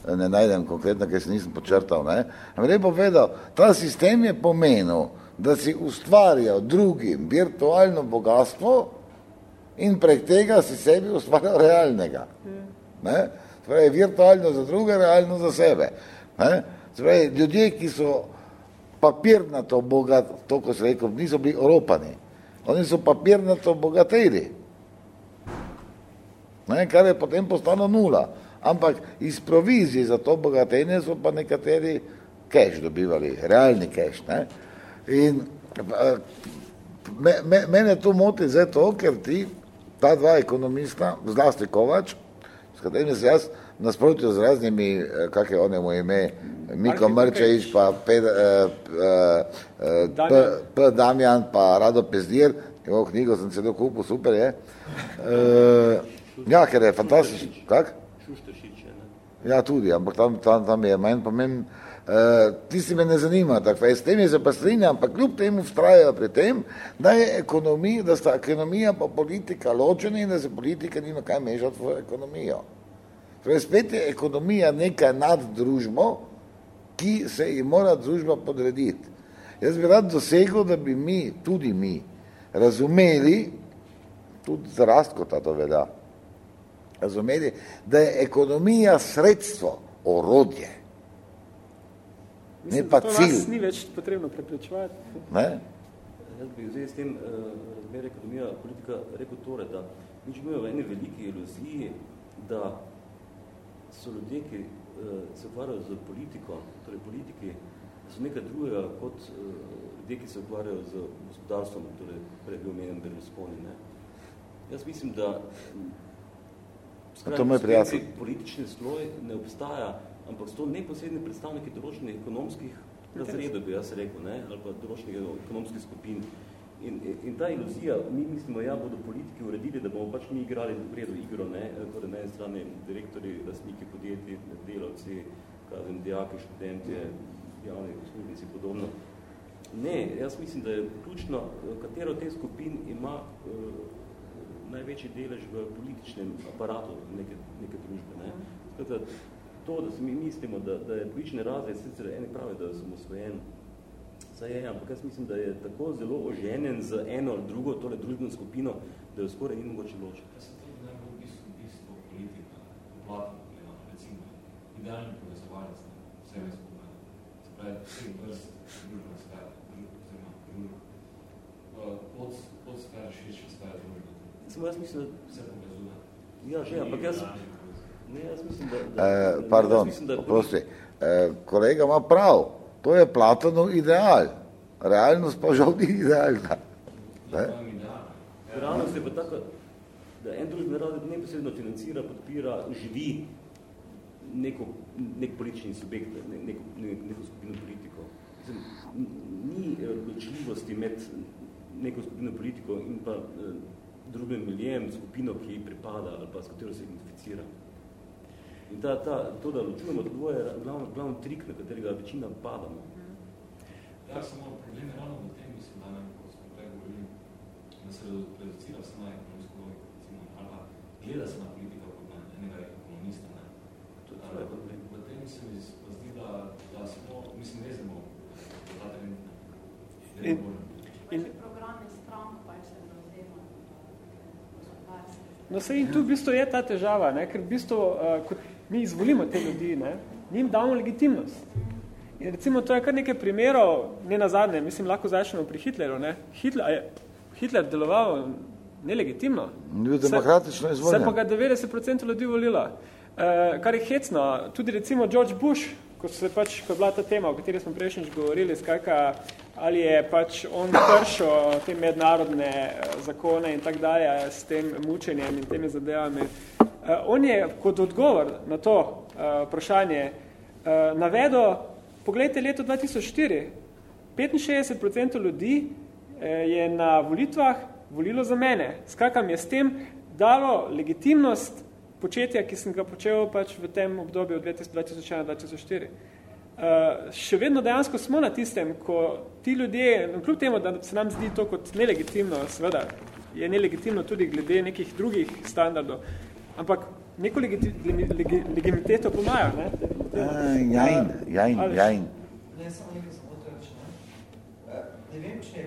ne najdem konkretno, ker se nisem počrtal, ne, ampak je povedal, ta sistem je pomenil, da si ustvarjal drugim virtualno bogatstvo in prek tega si sebi ustvarjal realnega. Ne? Torej, virtualno za druge, realno za sebe. Ne? Torej, ljudje, ki so papirnato bogat, to, ko se rekel, niso bili oropani. Oni so papirnato bogateli. Ne? Kar je potem postalo nula. Ampak iz provizije za to bogatenje so pa nekateri keš dobivali, realni keš. Ne? In me, me, mene to moti zdaj to, ker ti, ta dva ekonomista, zlasti Kovač, s katerimi se jaz nasprotju z raznimi, kak je onemu ime, Miko Mrčevič, pa P, eh, eh, P, P. Damjan, pa Rado Pezdir, njegovo knjigo sem celo kupil, super je. Eh, ja, ker je fantastičen. Kak? Šuštešič ne? Ja, tudi, ampak tam, tam, tam je manj pomemben. Uh, tisti me ne zanima, tako s tem je se pa strinjam, ampak kljub temu vstrajajo pri tem, da je ekonomija, da sta ekonomija pa politika ločeni in da se politika nima kaj mešati v ekonomijo. Torej, spet je ekonomija nekaj nad družbo, ki se ji mora družba podrediti. Jaz bi rad dosegel, da bi mi, tudi mi, razumeli, tudi za Rastkota to velja, razumeli, da je ekonomija sredstvo, orodje, Mislim, ne pa to cilj. ni več potrebno preprečevati. Ne? Jaz bi zdaj s tem uh, razmer ekonomija, politika rekel tore, da mi živimo v eni veliki iluziji, da so ljudje, ki uh, se ukvarjajo z politiko, torej politiki, so nekaj drugega kot uh, ljudje, ki se ukvarjajo z gospodarstvom, torej prej bil omenjen Berlusconi. Ne? Jaz mislim, da to moj prijatelj. politični sloj ne obstaja, ampak so to neposredni predstavniki določenih ekonomskih razredov, bi jaz rekel, ne? ali pa določenih ekonomskih skupin. In, in, ta iluzija, mi mislimo, ja, bodo politiki uredili, da bomo pač mi igrali v redu igro, ne? torej na eni strani direktori, lastniki podjetij, delavci, kažem, dijaki, študentje, javni uslužnici in podobno. Ne, jaz mislim, da je ključno, katero teh skupin ima uh, največji delež v političnem aparatu neke, neke družbe. Ne? Skratka, to, da se mi mislimo, da, da je politični razred, sicer eni pravi, da je samosvojen, saj je, ampak jaz mislim, da je tako zelo oženjen z eno ali drugo, tole družbeno skupino, da jo skoraj ni mogoče ločiti. Jaz se tudi najbolj bistvo, bistvo politika, poplatno gledam, recimo, idealni povezovalec, vse me skupaj. Se pravi, vseh vrst družbena sfera, oziroma družba. Pod, pod sfera, širša sfera družbe. Samo jaz mislim, da... Vse povezuje. Ja, že, ampak jaz... Ne, jaz mislim, da... da Eh, pardon, jaz mislim, da oprosti. Eh, kolega ima prav, to je Platonov ideal. Realnost pa žal ni idealna. Ne? Realnost je pa tako, da en družbeni razred neposredno financira, podpira, živi neko, nek politični subjekt, ne, neko, neko skupino politiko. Mislim, ni eh, ločljivosti med neko skupino politiko in pa eh, drugim milijem, skupino, ki pripada ali pa s katero se identificira. In ta, ta, to, da ločujemo to dvoje, je glavno, glavno trik, na katerega večina padamo. Ja, samo problem je ravno v tem, mislim, da ne, ko smo prej govorili, da se reducira se na ekonomsko logiko, recimo, ali pa gleda se na politika kot na enega ekonomista. Ne. To je tvoj problem. V tem se mi pa zdi, da, da smo, mislim, vezemo do ta trend. Ne. In- In, programe strank pač se zavzemajo. No, sej in tu v bistvu je ta težava, ne? ker v bistvu, uh, kot mi izvolimo te ljudi, ne? njim damo legitimnost. In recimo, to je kar nekaj primerov, ne nazadnje, mislim, lahko začnemo pri Hitleru. Ne? Hitler, je Hitler deloval nelegitimno. Ni bil demokratično Se izvoljen. pa ga 90% ljudi volilo. Uh, kar je hecno, tudi recimo George Bush, ko, se pač, ko je bila ta tema, o kateri smo prejšnjič govorili, skajka, ali je pač on kršil te mednarodne uh, zakone in tak dalje s tem mučenjem in temi zadevami. Uh, on je kot odgovor na to uh, vprašanje uh, navedel, pogledajte leto 2004, 65% ljudi uh, je na volitvah volilo za mene. Skakam je s tem dalo legitimnost početja, ki sem ga počel pač v tem obdobju 2001-2004. Uh, še vedno dejansko smo na tistem, ko ti ljudje, kljub temu, da se nam zdi to kot nelegitimno, seveda je nelegitimno tudi glede nekih drugih standardov, ampak neko legi, legi, legimiteto pomaja. Ne, uh, jajn, jajn, jajn. Ne, samo nekaj sem hotel reči. Ne? Uh, ne vem, če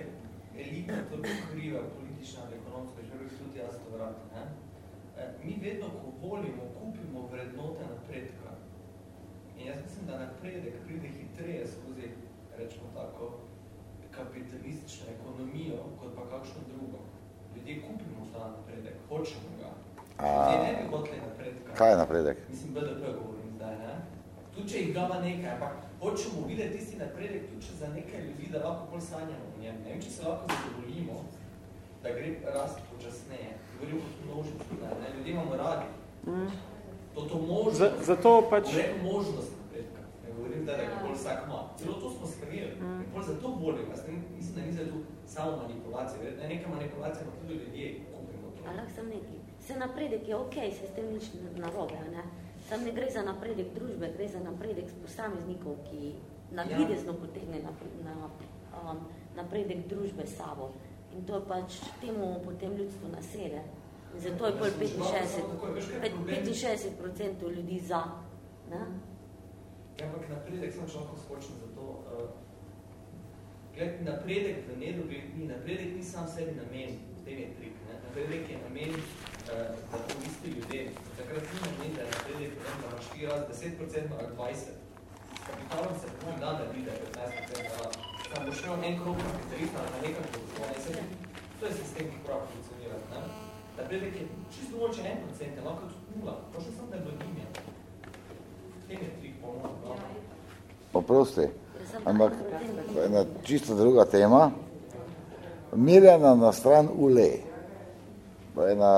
elita to kriva politična ali ekonomska, že bi tudi jaz to vrati. Ne? Uh, mi vedno, ko volimo, kupimo vrednote napredka. In jaz mislim, da napredek pride hitreje skozi, rečemo tako, kapitalistično ekonomijo, kot pa kakšno drugo. Ljudje kupimo ta napredek, hočemo ga. Ljudje ne bi hoteli napredka. Kaj je napredek? Mislim, BDP govorim zdaj, ne? Tudi če jih gama nekaj, ampak hočemo videti tisti napredek, tudi če za nekaj ljudi, da lahko bolj sanjamo v njem. Ne vem, če se lahko zadovoljimo, da gre rast počasneje. Govorim kot množicu, ne? Ljudje imamo radi. Mm. To, to možnost, Z, zato pač... možnost napredka. Ne govorim, da, da ga bolj vsak ima. Celo to smo skrbeli. Mm. Bolj zato volim. Jaz ne, mislim, da ni za tu samo manipulacija. Ne, neka manipulacija, pa tudi ljudje kupimo to. Ali sem neki. Vse napredek je okay, se s tem nič narobe, ne? Sam ne gre za napredek družbe, gre za napredek posameznikov, ki navidezno ja. potegne na, na um, napredek družbe s sabo. In to je pač temu potem ljudstvo nasede. In zato je pol 65% ljudi za. Ne? Ja, ampak napredek sem lahko skočen za to. Uh, gled, napredek v nedobi, ni, napredek ni sam sebi namen, v tem je trik. Ne? Napredek je namen, uh, da to isti ljudje. Takrat ni namen, da je napredek, vem, da 4, 10% ali 20%. S kapitalom se pomem dan, da vide 15%, da boš imel en krok kapitalista na nekaj, to je sistem, ki prav funkcionira. Ne? Napredek je čisto dovolj, če en procent, lahko tudi nula. Prošel sem, da je blaginja. Tem je trik, pomoč. Oprosti, ampak ena čisto druga tema. Mirjana na stran ule. Ena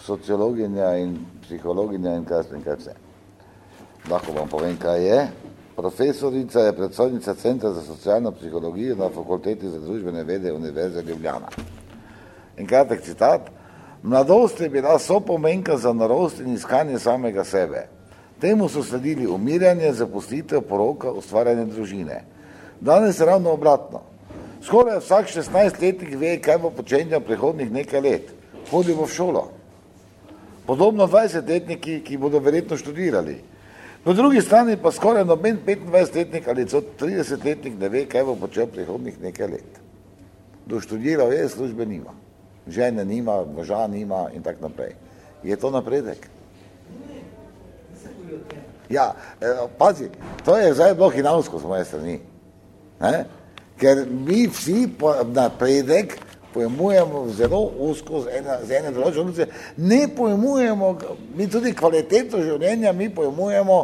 sociologinja in psihologinja in kaj in kaj vse. Lahko vam povem, kaj je. Profesorica je predsodnica Centra za socialno psihologijo na Fakulteti za družbene vede Univerze Ljubljana. In kratek citat. Mladost je bila sopomenka za narost in iskanje samega sebe. Temu so sledili umirjanje, zapustitev, poroka, ustvarjanje družine. Danes je ravno obratno. Skoraj vsak 16-letnik ve, kaj bo počenjal prihodnih nekaj let. Hodi v šolo. Podobno 20-letniki, ki bodo verjetno študirali. Po drugi strani pa skoraj noben 25-letnik ali 30-letnik ne ve, kaj bo počel prihodnih nekaj let. Doštudiral je, službe nima žene nima, moža nima in tak naprej. Je to napredek? Ja, pazi, to je zdaj bilo hinavsko z moje strani. Ne? Ker mi vsi napredek pojmujemo zelo usko z ene, z ene določene ne pojmujemo, mi tudi kvaliteto življenja mi pojmujemo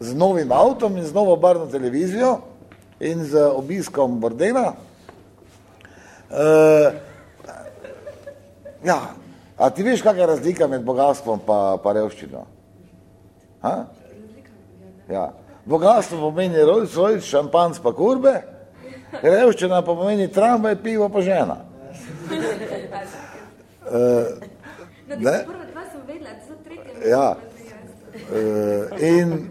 z novim avtom in z novo barno televizijo in z obiskom bordela. Uh, Ja, a ti veš, kakšna je razlika med bogatstvom pa, pa revščino? Ha? Ja. Bogatstvo pomeni Rolls Royce, šampanc pa kurbe, revščina pa pomeni tramvaj, pivo pa žena. No, prva dva sem vedela, to so tretje. Ja. Uh, in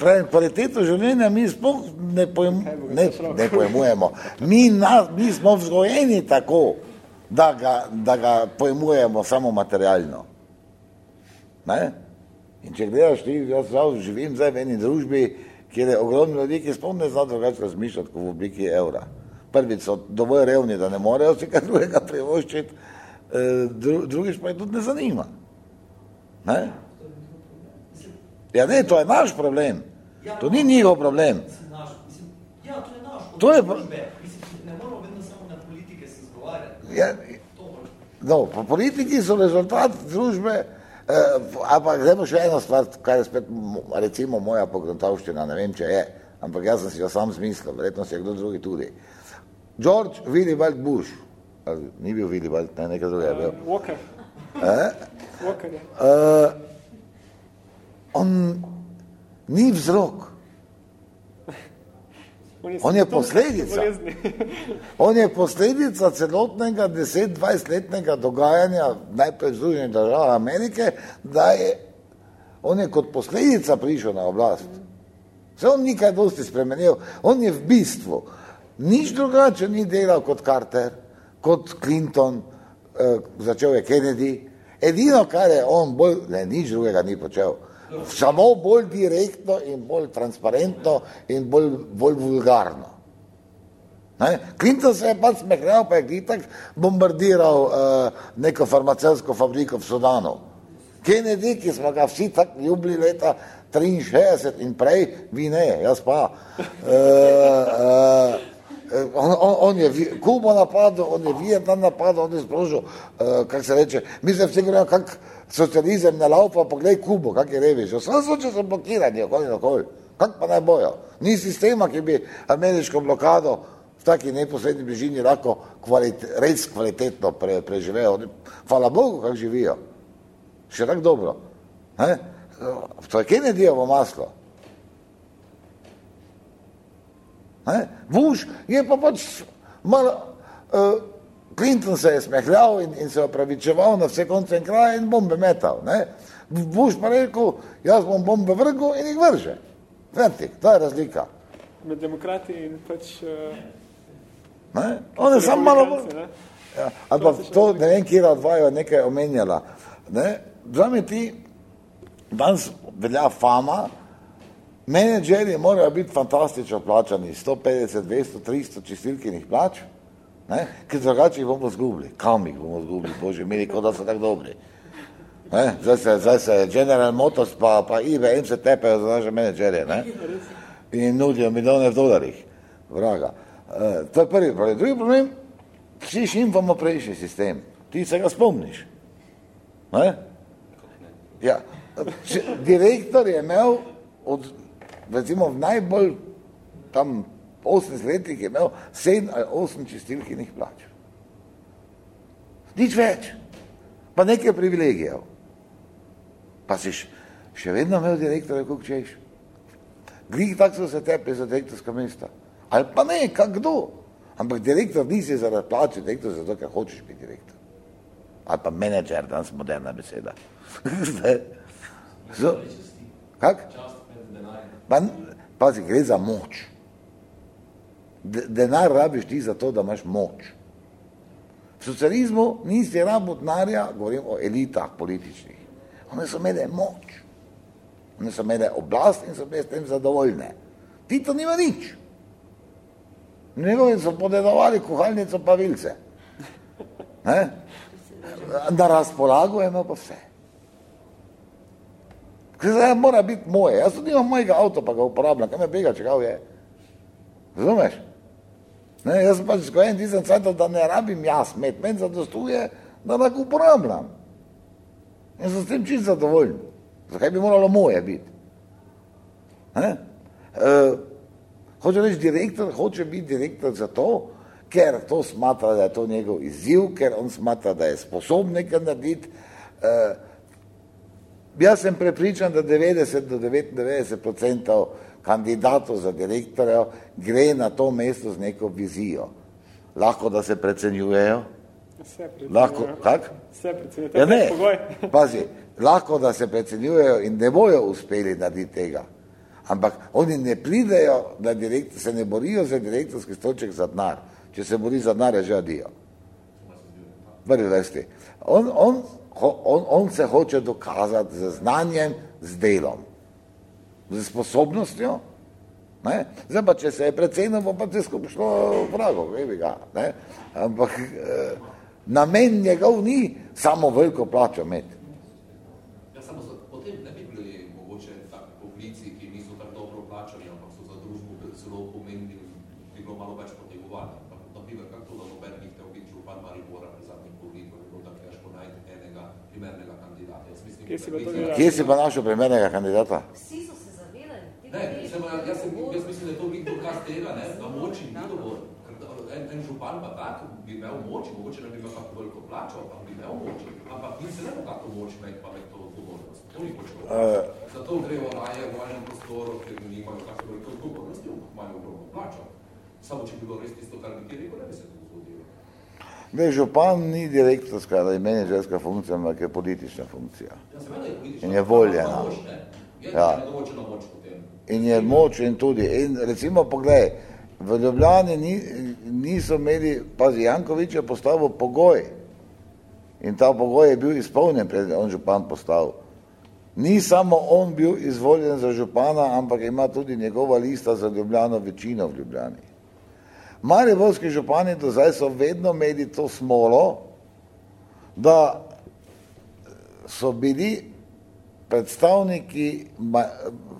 pravim, kvaliteto življenja mi sploh ne, pojem, ne, ne pojmujemo. Mi, na, mi smo vzgojeni tako, da ga, da ga pojmujemo samo materialno. Ne? In če gledaš, ti, jaz žal živim zdaj v eni družbi, kjer je ogromno ljudi, ki sploh ne znajo drugače razmišljati kot v obliki evra. Prvič so dovolj revni, da ne morejo si kaj drugega privoščiti, e, dru, drugič pa je tudi ne zanima. Ne? Ja ne, to je naš problem. To ni njihov problem. Ja, to je naš. To je, Ja, no, pa politiki so rezultat družbe, Uh, ampak zdaj bo še ena stvar, kar je spet recimo moja pogruntavščina, ne vem, če je, ampak jaz sem si jo sam zmislil, verjetno si je kdo drugi tudi. George Willibald Bush, ali, ni bil Willibald, ne, nekaj druga je bil. Uh, Walker. Eh? Walker je. Uh, on ni vzrok, On je posledica. On je posledica celotnega 10-20-letnega dogajanja najprej v Združenih državah Amerike, da je on je kot posledica prišel na oblast. Se on nikaj dosti spremenil. On je v bistvu nič drugače ni delal kot Carter, kot Clinton, eh, začel je Kennedy. Edino, kar je on bolj, ne, nič drugega ni počel samo bolj direktno in bolj transparentno in bolj, bolj vulgarno. Ne? Clinton se je pač smehljal, pa je Gitak bombardiral uh, neko farmacevsko fabriko v Sudanu. Kennedy, ki smo ga vsi tako ljubili leta 63 in prej, vi ne, jaz pa. Uh, uh, On, on, on je Kubo napadel, on je Vietnam napadel, on je sprožil, uh, kako se reče, mi se vsi govorimo, kako socializem ne laupa, poglej Kubo, kak je reviš, vse so če so blokirani, okoli in okoli, kak pa naj bojo. Ni sistema, ki bi ameriško blokado v taki neposredni bližini lahko kvalit, res kvalitetno pre, preživel. Hvala Bogu, kak živijo. Še tako dobro. Ne? To je Kennedyjevo maslo. Ne? Bush je pa pač malo, uh, Clinton se je smehljal in, in se opravičeval na vse konce in kraje in bombe metal. Ne? Bush pa rekel, jaz bom bombe vrgel in jih vrže. Vertik, to je razlika. Med demokrati in pač... Uh, ne? On je sam malo bolj... Ja, ampak to, ne vem, kjera odvajo nekaj omenjala. Ne? Zame ti, danes velja fama, menedžeri morajo biti fantastično plačani, 150, 200, 300 čistilkinih plač, ne? ker drugače jih bomo zgubili. Kam jih bomo zgubili, bože, imeli, kot da so tako dobri. Ne? Zdaj, se, zdaj se General Motors pa, pa IBM se tepejo za naše menedžerje ne? in nudijo milijone v dolarjih. Vraga. E, to je prvi problem. Drugi problem, vsi šimfamo prejšnji sistem. Ti se ga spomniš. Ne? Ja. Direktor je imel od, recimo, v najbolj tam 80 letih je imel 7 ali 8 čistilkinih plač. Nič več. Pa nekaj privilegijev. Pa si še vedno imel direktorja, kako češ. Glih tako so se tepli za direktorska mesta. Ali pa ne, kak kdo. Ampak direktor nisi zaradi plače, direktor zato, ker hočeš biti direktor. Ali pa menedžer, danes moderna beseda. so, kak? Pa, pazi, gre za moč denar rabiš ti za to, da imaš moč. V socializmu nisi rabo denarja, govorim o elitah političnih. One so imele moč. One so imele oblast in so bile s tem zadovoljne. Ti to nima nič. Njegovi so podedovali kuhalnico pa vilce. Ne? Na razpolago imel pa vse. Zdaj mora biti moje. Jaz tudi imam mojega avto, pa ga uporabljam. Kaj me bega, če ga je? Razumeš? Ne, jaz sem pač skojen tisem cvetov, da ne rabim jaz med, meni zadostuje, da lahko uporabljam. In sem s tem čist zadovoljen. Zakaj bi moralo moje biti? Ne? E, hoče reči, direktor hoče biti direktor zato, ker to smatra, da je to njegov izziv, ker on smatra, da je sposob nekaj narediti. E, jaz sem prepričan, da 90 do 99 odstotkov kandidatov za direktorja gre na to mesto z neko vizijo. Lahko, da se precenjujejo? Vse lahko, kak? Vse precenjujejo. Ja, ne, pazi, lahko, da se precenjujejo in ne bojo uspeli narediti tega. Ampak oni ne pridejo, da direktor, se ne borijo za direktorski stolček za denar. Če se bori za denar, je že adijo. Prvi vrsti. On, on, on, on se hoče dokazati z znanjem, z delom z sposobnostjo. Ne? Zdaj pa, če se je predsedno, bo pa tesko šlo vrago, vebi ga. Ne? Ampak eh, namen njegov ni samo veliko plačo imeti. Ja, samo za, potem ne bi bili mogoče tak poklici, ki niso tako dobro plačani, ampak so za družbo zelo pomembni, bi bilo malo več potegovati. Ampak, naprimer, kako to, da noben ni hotel biti župan Maribora pri zadnjih volitvah, je bilo tako težko najti enega primernega kandidata. Kje si pa to gledal? Kje si pa našel primernega kandidata? Vsi so se zavedali. Ne, sem, jaz, sem, jaz mislim, da je to velik dokaz tega, ne, da moči ni dovolj. En, en župan pa tak bi imel moč, mogoče ne bi imel kako veliko plačo, pa bi imel moč, ampak ni se ne bo kako moč imeti pa imeti to odgovornost. To ni hoče uh, Zato grejo raje v enem prostoru, ker nimajo kako veliko odgovornosti, imajo ogromno plačo. Samo če bi bilo res tisto, kar bi ti rekel, ne bi se zgodilo. Ne, župan ni direktorska ali menedžerska funkcija, ampak je politična funkcija. Ja, seveda je politična. In je voljena. Ja. potem. In je moč in tudi. In recimo, poglej, v Ljubljani ni, niso imeli, pazi, Jankovič je postavil pogoj. In ta pogoj je bil izpolnjen, pred on župan postavil. Ni samo on bil izvoljen za župana, ampak ima tudi njegova lista za Ljubljano večino v Ljubljani. Mariborski župani do zdaj so vedno imeli to smolo, da so bili predstavniki ma,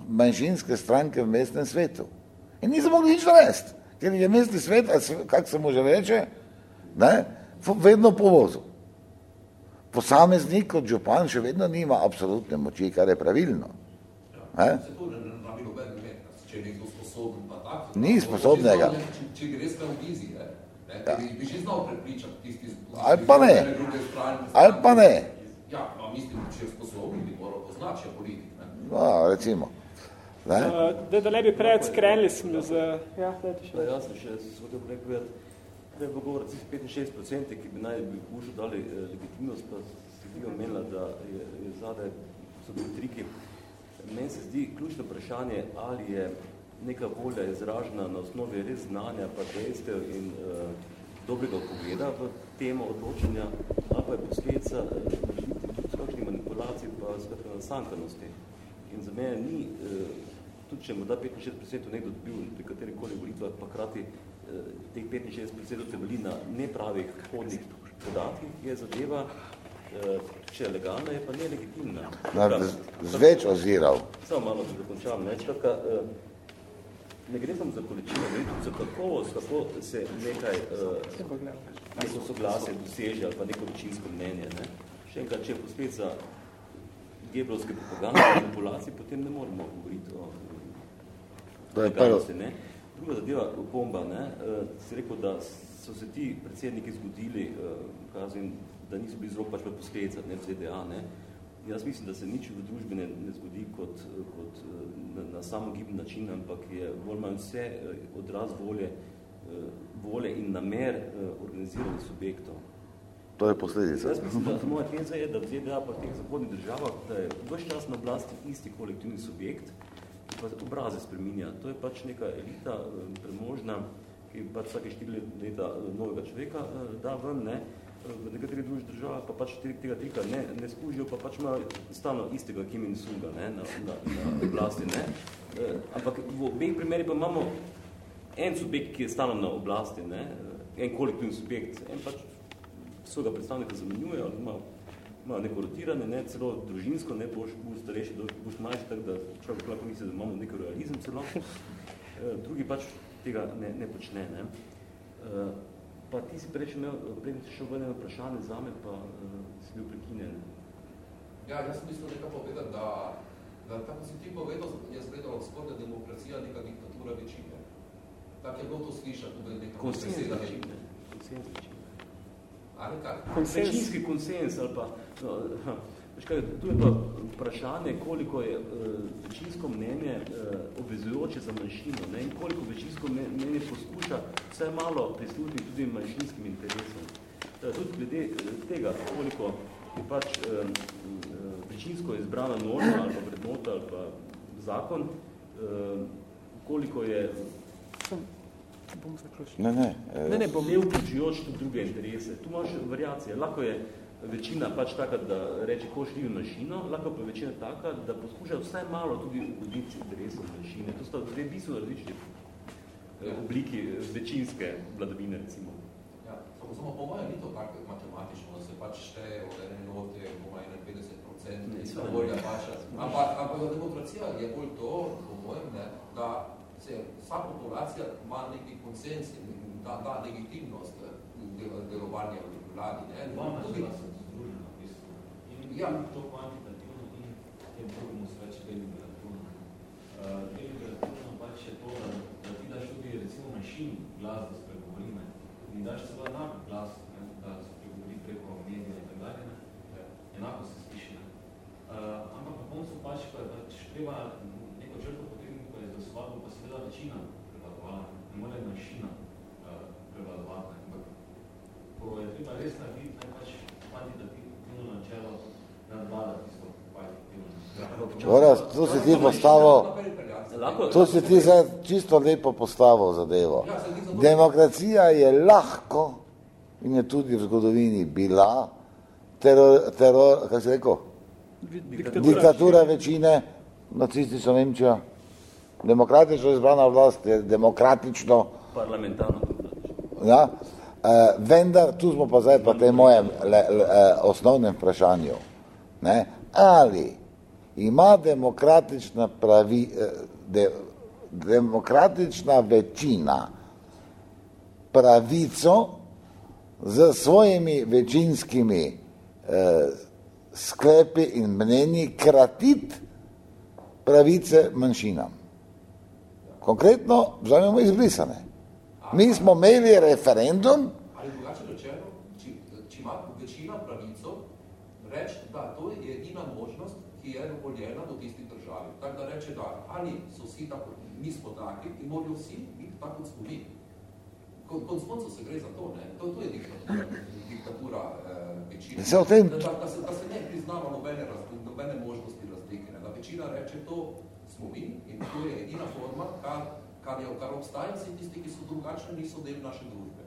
manjšinske stranke v mestnem svetu. In niso mogli nič narediti, ker je mestni svet, kako se mu že reče, ne, vedno povozil. Posameznik kot župan še vedno nima absolutne moči, kar je pravilno. To ne ne rabi noben imet, če je nekdo sposoben pa tak. Ni sposobnega. Če, gre s vizi, ne, ja. bi, bi že znal prepričati tisti z Ali pa ne. Ali pa ne. Ja, pa mislim, če je sposoben, bi moral je politik. Ne. No, recimo. Ne? Uh, da, da ne bi preveč skrenili sem z... Ja, dajte še. Ja, jaz sem še se hotel prej povedati, prej bo govor, 65%, ki bi naj bi Bušu dali eh, legitimnost, pa si ti omenila, da je, je zadaj so bili triki. Meni se zdi ključno vprašanje, ali je neka volja izražena na osnovi res znanja, pa dejstev in uh, dobrega pogleda v temo odločanja, ali pa je posledica uh, kakšnih manipulacij pa skratka nasankanosti. In za mene ni, uh, tudi če morda 65% nekdo dobil pri katerikoli volitvah, pa krati uh, teh 65% temelji na nepravih hodnih podatkih, je zadeva, če je legalna, je pa nelegitimna. Na, z, z več oziral. Samo malo, da dokončam. Ne, eh, ne gre samo za količino, gre tudi za kakovost, kako se nekaj, eh, neko soglasje doseže ali pa neko večinsko mnenje. Ne. Še enkrat, če je posledica gebrovske propagande, manipulacije, potem ne moremo govoriti o legalnosti, ne. Druga zadeva, bomba, ne, eh, si rekel, da so se ti predsedniki zgodili, eh, kazim, da niso bili zrok pač pa posledica, ne, v ZDA, ne. Jaz mislim, da se nič v družbi ne, ne zgodi kot, kot na, na samogibni način, ampak je bolj manj vse eh, odraz volje, eh, volje in namer eh, organiziranih subjektov. To je posledica. Jaz mislim, da moja teza je, da v ZDA pa v teh zahodnih državah, da je vse čas na oblasti isti kolektivni subjekt, ki pa obraze spreminja. To je pač neka elita premožna, ki pač vsake štiri leta novega človeka da ven, ne. V nekaterih drugih državah pa pač te- tega trika ne, ne skužijo, pa pač imajo stalno istega Kim in Sunga ne, na, na, na oblasti. Ne. Eh, Ampak v obeh primerih pa imamo en subjekt, ki je stalno na oblasti, ne, en kolektivni subjekt, en pač svojega predstavnika zamenjuje, ali ima, ima neko rotiranje, ne, celo družinsko, ne, boš boš starejši, boš mlajši, tako da človek lahko misli, da imamo neki realizem celo. Eh, Drugi pač tega ne, ne počne. Ne. Eh, Pa ti si prej imel, prej si šel v eno vprašanje zame, pa uh, si bil prekinjen. Ja, jaz sem mislil nekaj povedati, da, da tako si ti povedal, je zgledala spodna demokracija neka diktatura večine. Tako je bilo to slišati tudi neka Konsens večine. Konsens večine. Ali kak? Konsens. Večinski konsens ali pa, no, veš kaj, tu je pa vprašanje, koliko je uh, večinsko mnenje uh, obvezujoče za manjšino ne, in koliko večinsko mnenje poskuša vse malo prisluhniti tudi manjšinskim interesom. Uh, tudi glede tega, koliko je pač uh, uh, večinsko izbrana norma ali pa vrednota ali pa zakon, uh, koliko je Bom zaključil. Ne, ne. eh, Ne, ne, bom ne vključujoč tudi druge interese. Tu imaš variacije. Lahko je večina pač taka, da reče, ko živi manjšino, lahko pa večina taka, da poskuša vsaj malo tudi ugoditi interesov manjšine. To sta dve bistveno različni eh, obliki eh, večinske vladavine, recimo. Ja, samo, samo po mojem ni to tako matematično, da se pač šteje od ene note, po mojem 51 Ne, in seveda ta ne. volja pača. Ampak, ampak demokracija je bolj to, po mojem, ne, da se vsa populacija ima neki konsens in da, da legitimnost eh, del, delovanja v vladi. Ne. Tudi- je združena, v bistvu. In Ja. To kvantitativno in tem drugemu se reče deliberativno. Uh, deliberativno pač je to, da, da ti daš tudi recimo manjšin glas, da spregovori, ne. In daš celo enak glas, ne, da spregovori preko medija in tak dalje, ne. Enako se sliši, ne. Uh, ampak na koncu pač, ko je pač treba neko žrtvo potegniti, ko je za svadbo, pa seveda večina prevladovala, ne more manjšina uh, prevladovati, ne. Ampak, ko je treba res narediti, pač kvantitativno načelo Horaz, tu si ti postavil, Lahko, tu si ti zdaj čisto lepo postavil zadevo. Demokracija je lahko in je tudi v zgodovini bila teror, teror kaj si rekel? Diktatura večine, nacistično Nemčija, demokratično izbrana vlast je demokratično parlamentarno Ja? E, vendar, tu smo pa zdaj pa tej mojem le, le, e, osnovnem vprašanju. Ne? Ali ima demokratična, pravi, e, de, demokratična večina pravico z svojimi večinskimi e, sklepi in mnenji kratiti pravice manjšinam. Konkretno, vzamemo izbrisane. Mi smo imeli referendum, Ali drugače rečeno, če, če ima večina pravico reči, da to je edina možnost, ki je dovoljena v tisti državi. Tako da reče, da ali so vsi tako, mi smo taki in morajo vsi biti tako, kot smo mi. Kon, konc koncev se gre za to, ne? To, to je diktatura, diktatura eh, večine. Se tem- Da, da, da, se, da se ne priznava nobene, raz, nobene možnosti razlike. Ne? Da večina reče, to smo mi in to je edina forma, kar, kar, je, kar obstaja, vsi tisti, ki so drugačni, niso del naše družbe.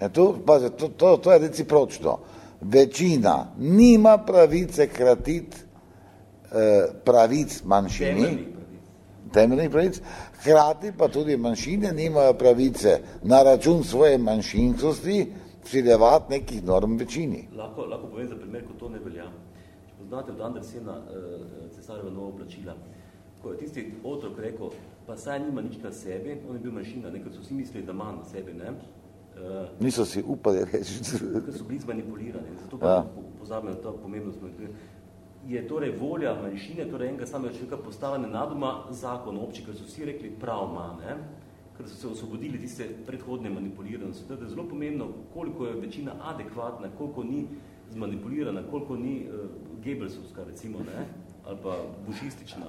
E tu, pazi, to, to, to je recipročno. Večina nima pravice kratiti pravic manjšini, temeljnih pravic. temeljnih pravic, hkrati pa tudi manjšine nimajo pravice na račun svoje manjšinskosti vsiljevati nekih norm večini. Lahko, lahko povem za primer, ko to ne velja. Če poznate od Andersena uh, cesarjeva novo plačila, ko je tisti otrok rekel, pa saj nima nič na sebi, on je bil manjšina, nekaj so vsi mislili, da ima na sebi, ne? Uh, Niso si upali reči. ker so bili zmanipulirani. Zato Ja. pa po- pozabljam na to pomembnost. Je torej volja manjšine, torej enega samega človeka postavljena nadoma zakon obči, ker so vsi rekli prav ima, ne? ker so se osvobodili tiste predhodne manipuliranosti. Da je zelo pomembno, koliko je večina adekvatna, koliko ni zmanipulirana, koliko ni uh, Gebelsovska, recimo, ne? ali pa bušistična,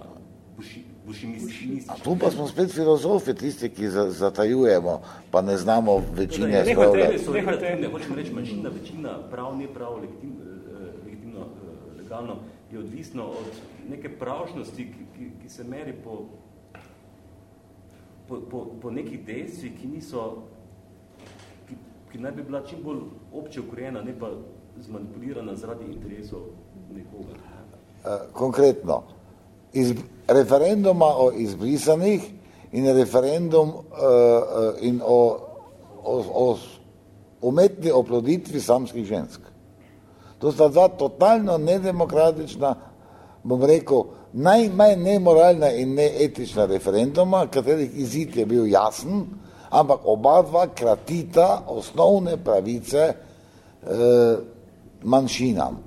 buši, bušimistična. Tu pa smo spet filozofi, tisti, ki za- zatajujemo, pa ne znamo večine Nehajte, spravljati. so relativne, hočem reči, manjšina, večina, prav, ne prav, legitim, eh, legitimno, eh, legalno, je odvisno od neke pravšnosti, ki, ki, ki se meri po, po, po, po nekih dejstvih, ki niso, ki, ki naj bi bila čim bolj obče ukrojena, ne pa zmanipulirana zaradi interesov nekoga. Eh, konkretno, iz, referenduma o izbrisanih in referendum uh, in o, o, o umetni oploditvi samskih žensk. To sta dva totalno nedemokratična, bom rekel, najmanj nemoralna in neetična referenduma, katerih izid je bil jasen, ampak oba dva kratita osnovne pravice eh, manjšinam.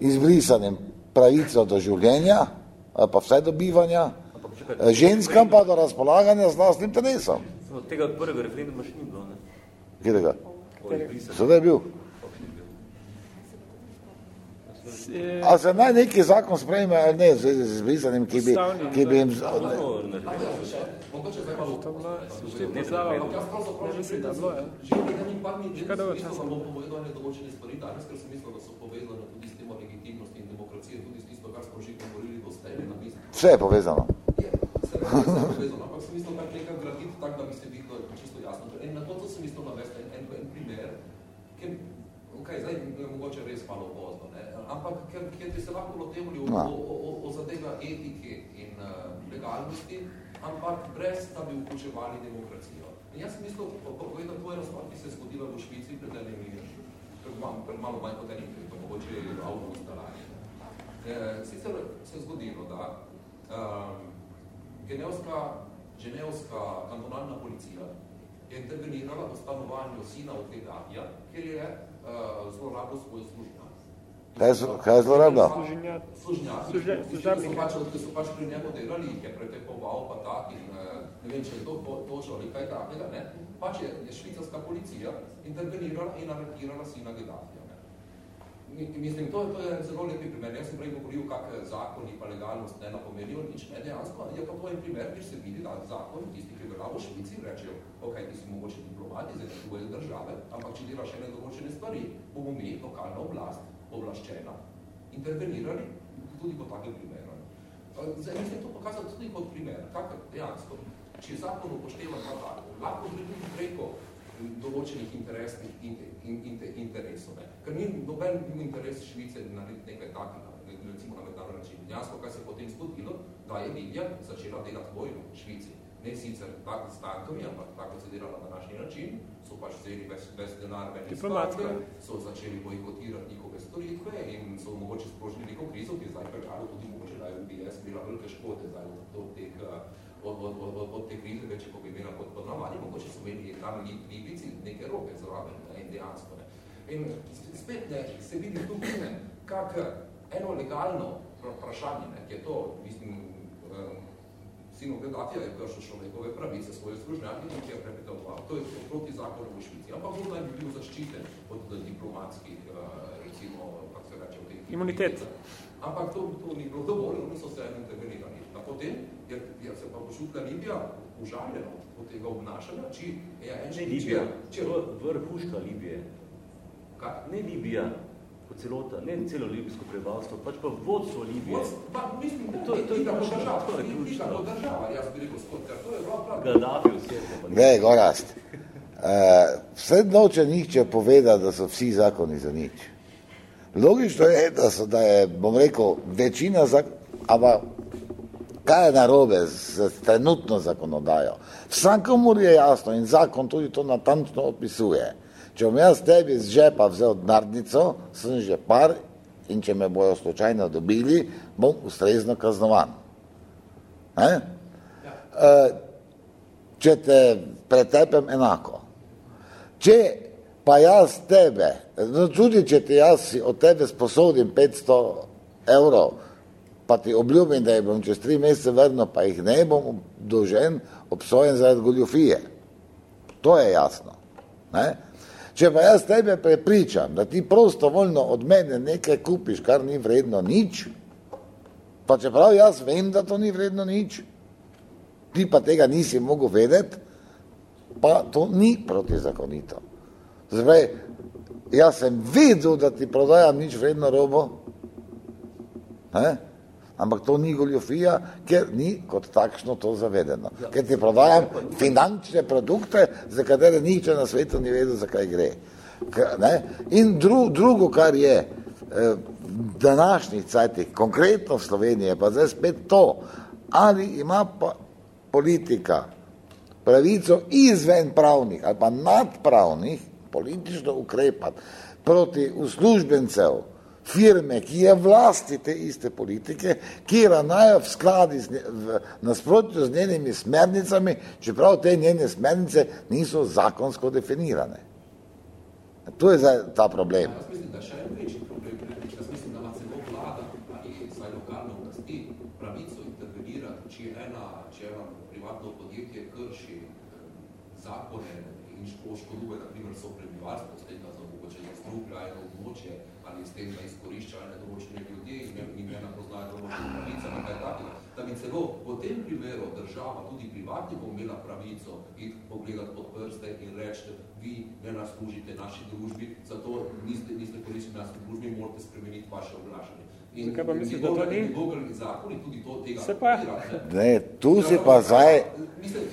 Izbrisanim pravico do življenja, pa vse do bivanja, eh, ženskam pa do razpolaganja z vlastnim telesom. Samo tega prvega referenduma še ni bilo, ne? Katerega? O izbrisanju. Sedaj je bil. A se naj neki zakon sprejme ali ne, z z izbrisanim, ki bi, ki bi jim... ja. Vse je povezano. Ampak sem mislil kar nekaj graditi tako, da bi se bilo čisto jasno. In na koncu sem mislil navesti en, en, en primer, ker, okay, zdaj je mogoče res malo pozno? Ampak ker, ker bi se lahko lotevali o, Ja. o, o, o, o zadeva etike in uh, legalnosti, ampak brez, da bi vključevali demokracijo. In jaz po- po- povedati to eno stvar, ki se je zgodila v Švici pred enimi, pred, malo- pred malo manj kot enim letom, mogoče avgusta lani. Eh, sicer se je zgodilo, da um, Genevska, ženevska kantonalna policija je intervenirala v stanovanju sina od Gadafija, kjer je uh, zlorabil svojo službo. Kaj je, kaj je zlorabljal? Služnjaki, Služe- ki so pač, pri njemu delali, ki je pretepoval pa tak in eh, ne vem, če je to po- točno ali kaj takega, ne, pač je, je švicarska policija intervenirala in aretirala sina Gaddafija. Mi- Mislim, to, to je zelo lepi primer. Jaz sem prej govoril, kak eh, zakon in pa legalnost ne napomenijo nič, ne, dejansko je pa to en primer, kjer se vidi, da zakon, tisti, ki velja v Švici, rečejo, ok, ti si mogoče diplomat iz ene druge države, ampak če delaš ene določene stvari, bomo mi, lokalna oblast, povlaščena, intervenirali tudi po takem primeru. Eh, Zdaj, mislim, to pokazati tudi kot primer, kakor dejansko, če zakon upošteva ta tako, lahko gre tudi preko m, določenih interesnih inter, in, inter, interesov. Ne. Ker ni noben bil interes Švice narediti nekaj takega, recimo na mednarodni način. Dejansko, kaj se je potem zgodilo, da je Libija začela delati vojno v Švici. Ne sicer tako s tankami, ampak tako se delala na današnji način, so pač vzeli ves, ves denar ven Diplomatsko. banke, so začeli bojkotirati njihove storitve in so mogoče sprožili neko krizo, ki je zdaj prekalo tudi mogoče, da je UBS imela velike škode zdaj od, od, teh, eh, od, od, od, od, od te krize, več, ko bi imela pod, pod navadi, mogoče so imeli tam Lib- Libici neke roke zraven ne, in dejansko. Ne. In spet ne, se vidi tukaj, ne, kak eno legalno vprašanje, ne, ki je to, mislim, sinu Gaddafija je kršil človekove pravice svoje služnjaki in ki je prepetoval. To je proti zakonu v Švici. Ampak on naj bi bil zaščiten od diplomatskih, eh, recimo, kako se reče, v teh Imunitet. Ampak to, to ni bilo dovolj, oni so se intervenirali. A potem je, je se pa počutila Libija užaljena od, tega obnašanja, či je en Ne Libija, če, vrhuška Libije. Kaj? Ne Libija, kot celota, ne celo libijsko prebivalstvo, pač pa vodstvo Libije. Pa, mislim, To je- to je ni tako ključno, država, to je ključno. država, jaz bi rekel, skot, ker to je bila prav. Gaddafi osebno. pa ne. Glej, Gorast, uh, vse noče nihče poveda, da so vsi zakoni za nič. Logično je, da, so, da je, bom rekel, večina zakonov, ampak kaj je narobe z, z trenutno zakonodajo? Vsakomur je jasno in zakon tudi to natančno opisuje. Če bom jaz tebi z žepa vzel denarnico, sem že par in če me bojo slučajno dobili, bom ustrezno kaznovan. Ne? Uh, če te pretepem enako. Če pa jaz tebe, no tudi če ti jaz od tebe sposodim 500 evrov, pa ti obljubim, da jih bom čez tri mesece vrnil, pa jih ne bom dolžen, obsojen zaradi goljofije. To je jasno. Ne? Če pa jaz tebe prepričam, da ti prostovoljno od mene nekaj kupiš, kar ni vredno nič, pa čeprav jaz vem, da to ni vredno nič, ti pa tega nisi mogel vedeti, pa to ni protizakonito. Zdaj, jaz sem vedel, da ti prodajam nič vredno robo, ne? Ampak to ni goljofija, ker ni kot takšno to zavedeno. Ker ti prodajam finančne produkte, za katere nihče na svetu ni vedel, zakaj gre. K, ne? In dru, drugo, kar je eh, današnjih cajtih, konkretno v Sloveniji, pa zdaj spet to, ali ima pa politika pravico izven pravnih ali pa nadpravnih politično ukrepati proti uslužbencev firme, ki je vlasti te iste politike, ki ravnajo v skladi z, v nasprotju z njenimi smernicami, čeprav te njene smernice niso zakonsko definirane. To je zdaj ta problem. Jaz mislim, da je še en večji problem. Jaz mislim, da ima celo vlada ali vsaj lokalne oblasti pravico intervenirati, če ena, če ena privatno podjetje krši eh, zakone in ško- oškoduje, na primer, so prebivalstvo, s tem, da za mogoče zastruplja eno območje ali s tem, da izkorišča ene določene ljudje in ne, in ne poznajo določene pravice, ali kaj takega. Da bi celo v tem primeru država tudi privatnikom imela pravico iti pogledati pod prste in reči, vi ne nas služite naši družbi, zato niste, niste koristili naši družbi, morate spremeniti vaše oblašanje. In Zakaj pa misliš, da to ni? Zakoni tudi to tega Se pa- podpirajo, ne. Ne, tu si pa zdaj, Mislim,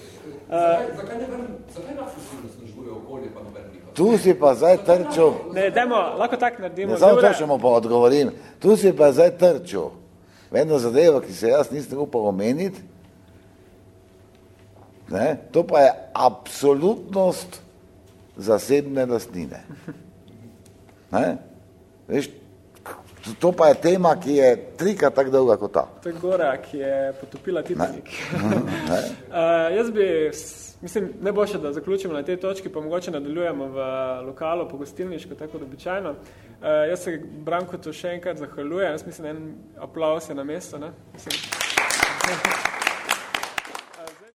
zakaj, zakaj ne vrn, zakaj nas služuje okolje, pa noben nikak? tu si pa zdaj trčil. Ne, dajmo, lahko tak naredimo. Ne, samo Zdaj, to še mu pa odgovorim. Tu si pa zdaj trčil. V eno zadevo, ki se jaz nisem upal omeniti, ne, to pa je absolutnost zasebne lastnine. Ne? Veš, to pa je tema, ki je trikrat tako dolga kot ta. To je gora, ki je potopila Titanik. uh, jaz bi, mislim, ne bo še, da zaključimo na tej točki, pa mogoče nadaljujemo v lokalu po gostilniško, tako da običajno. Uh, jaz se Branko to še enkrat zahvaljujem, jaz mislim, en aplaus je na mesto. Ne? Mislim,